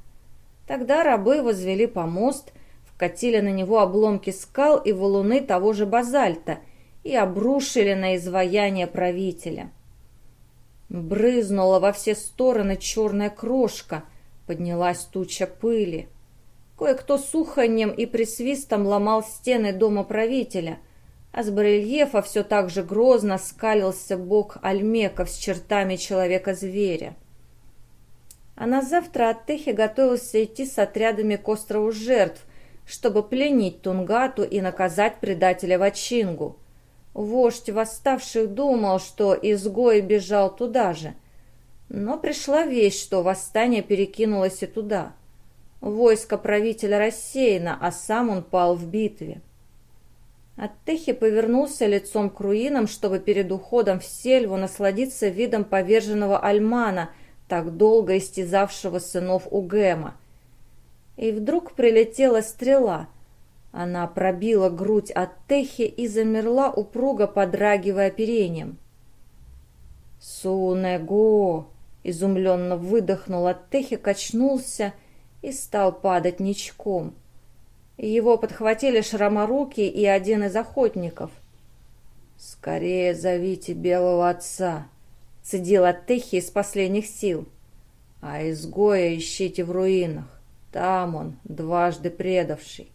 Тогда рабы возвели помост, вкатили на него обломки скал и валуны того же базальта и обрушили на изваяние правителя. Брызнула во все стороны черная крошка, поднялась туча пыли. Кое-кто суханьем и присвистом ломал стены дома правителя, а с барельефа все так же грозно скалился бог Альмеков с чертами человека-зверя. А на завтра Аттехи готовился идти с отрядами к острову жертв, чтобы пленить Тунгату и наказать предателя Вачингу. Вождь восставших думал, что изгой бежал туда же. Но пришла весть, что восстание перекинулось и туда. Войско правителя рассеяно, а сам он пал в битве. Аттехи повернулся лицом к руинам, чтобы перед уходом в сельву насладиться видом поверженного Альмана, так долго истязавшего сынов Угема. И вдруг прилетела стрела — она пробила грудь от Техи и замерла, упруго подрагивая оперением. «Сунего!» — изумленно выдохнул от Техи, качнулся и стал падать ничком. Его подхватили шраморуки и один из охотников. «Скорее зовите белого отца!» — цедил от Техи из последних сил. «А изгоя ищите в руинах, там он, дважды предавший».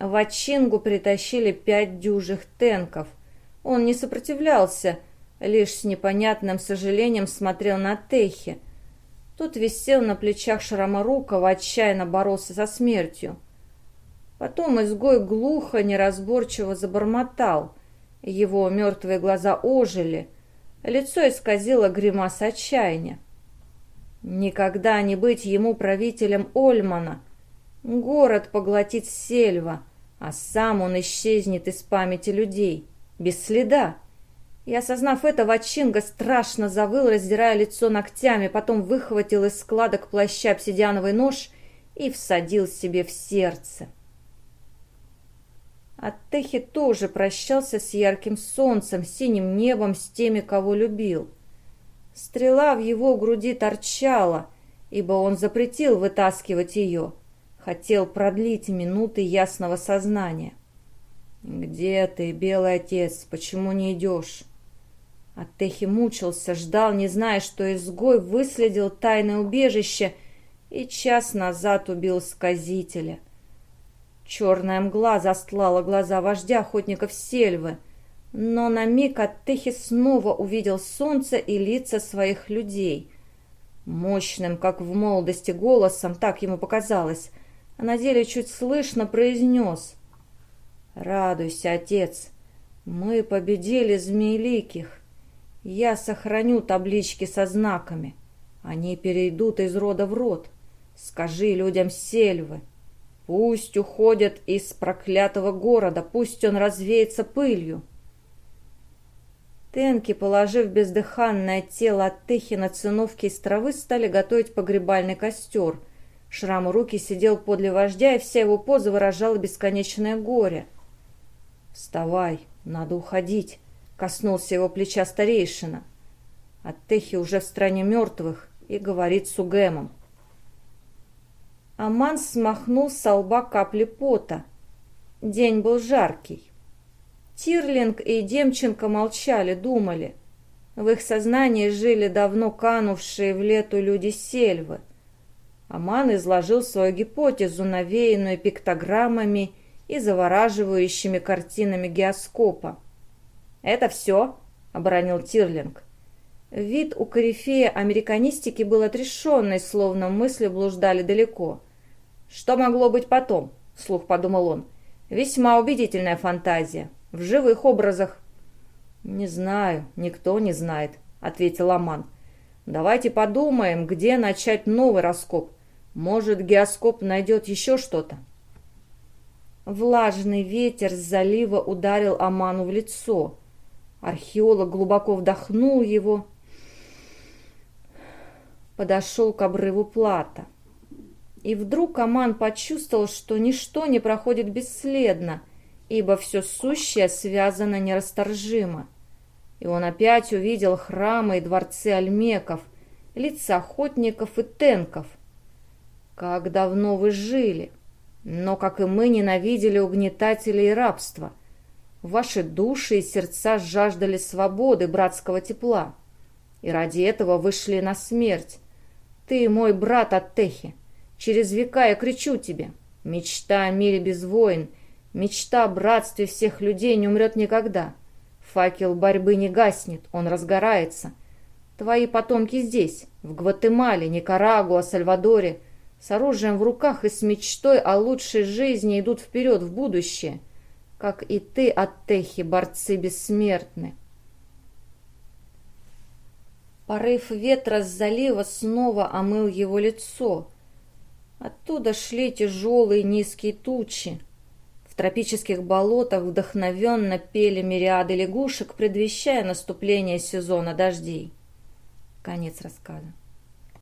В Ачингу притащили пять дюжих тенков. Он не сопротивлялся, лишь с непонятным сожалением смотрел на Техи. Тот висел на плечах Шрамарукова, отчаянно боролся со смертью. Потом изгой глухо, неразборчиво забормотал. Его мертвые глаза ожили. Лицо исказило гримаса отчаяния. Никогда не быть ему правителем Ольмана. Город поглотит сельва а сам он исчезнет из памяти людей. без следа. И, осознав это, Вачинга страшно завыл, раздирая лицо ногтями, потом выхватил из складок плаща обсидиановый нож и всадил себе в сердце. Аттехи тоже прощался с ярким солнцем, синим небом, с теми, кого любил. Стрела в его груди торчала, ибо он запретил вытаскивать ее, хотел продлить минуты ясного сознания. «Где ты, белый отец? Почему не идешь?» Аттехи мучился, ждал, не зная, что изгой выследил тайное убежище и час назад убил сказителя. Черная мгла застлала глаза вождя охотников сельвы, но на миг Аттехи снова увидел солнце и лица своих людей. Мощным, как в молодости, голосом, так ему показалось, а на деле чуть слышно произнес «Радуйся, отец, мы победили змееликих. Я сохраню таблички со знаками. Они перейдут из рода в род. Скажи людям сельвы. Пусть уходят из проклятого города, пусть он развеется пылью. Тенки, положив бездыханное тело от Техи на циновке из травы, стали готовить погребальный костер. Шрам руки сидел подле вождя, и вся его поза выражала бесконечное горе. «Вставай, надо уходить», Коснулся его плеча старейшина. Аттехи уже в стране мертвых и говорит с Угемом. Аман смахнул с лба капли пота. День был жаркий. Тирлинг и Демченко молчали, думали. В их сознании жили давно канувшие в лету люди сельвы. Аман изложил свою гипотезу, навеянную пиктограммами и завораживающими картинами геоскопа. «Это все?» — оборонил Тирлинг. Вид у корифея американистики был отрешенный, словно мысли блуждали далеко. «Что могло быть потом?» — вслух подумал он. «Весьма убедительная фантазия. В живых образах». «Не знаю, никто не знает», — ответил Аман. «Давайте подумаем, где начать новый раскоп. Может, геоскоп найдет еще что-то». Влажный ветер с залива ударил Аману в лицо. Археолог глубоко вдохнул его, подошел к обрыву плата. И вдруг Аман почувствовал, что ничто не проходит бесследно, ибо все сущее связано нерасторжимо. И он опять увидел храмы и дворцы альмеков, лица охотников и тенков. Как давно вы жили, но, как и мы, ненавидели угнетателей и рабства. Ваши души и сердца жаждали свободы, братского тепла. И ради этого вышли на смерть. Ты мой брат от Техи. Через века я кричу тебе. Мечта о мире без войн, мечта о братстве всех людей не умрет никогда. Факел борьбы не гаснет, он разгорается. Твои потомки здесь, в Гватемале, Никарагуа, Сальвадоре, с оружием в руках и с мечтой о лучшей жизни идут вперед в будущее — как и ты, Аттехи, борцы бессмертны. Порыв ветра с залива снова омыл его лицо. Оттуда шли тяжелые низкие тучи. В тропических болотах вдохновенно пели мириады лягушек, предвещая наступление сезона дождей. Конец рассказа.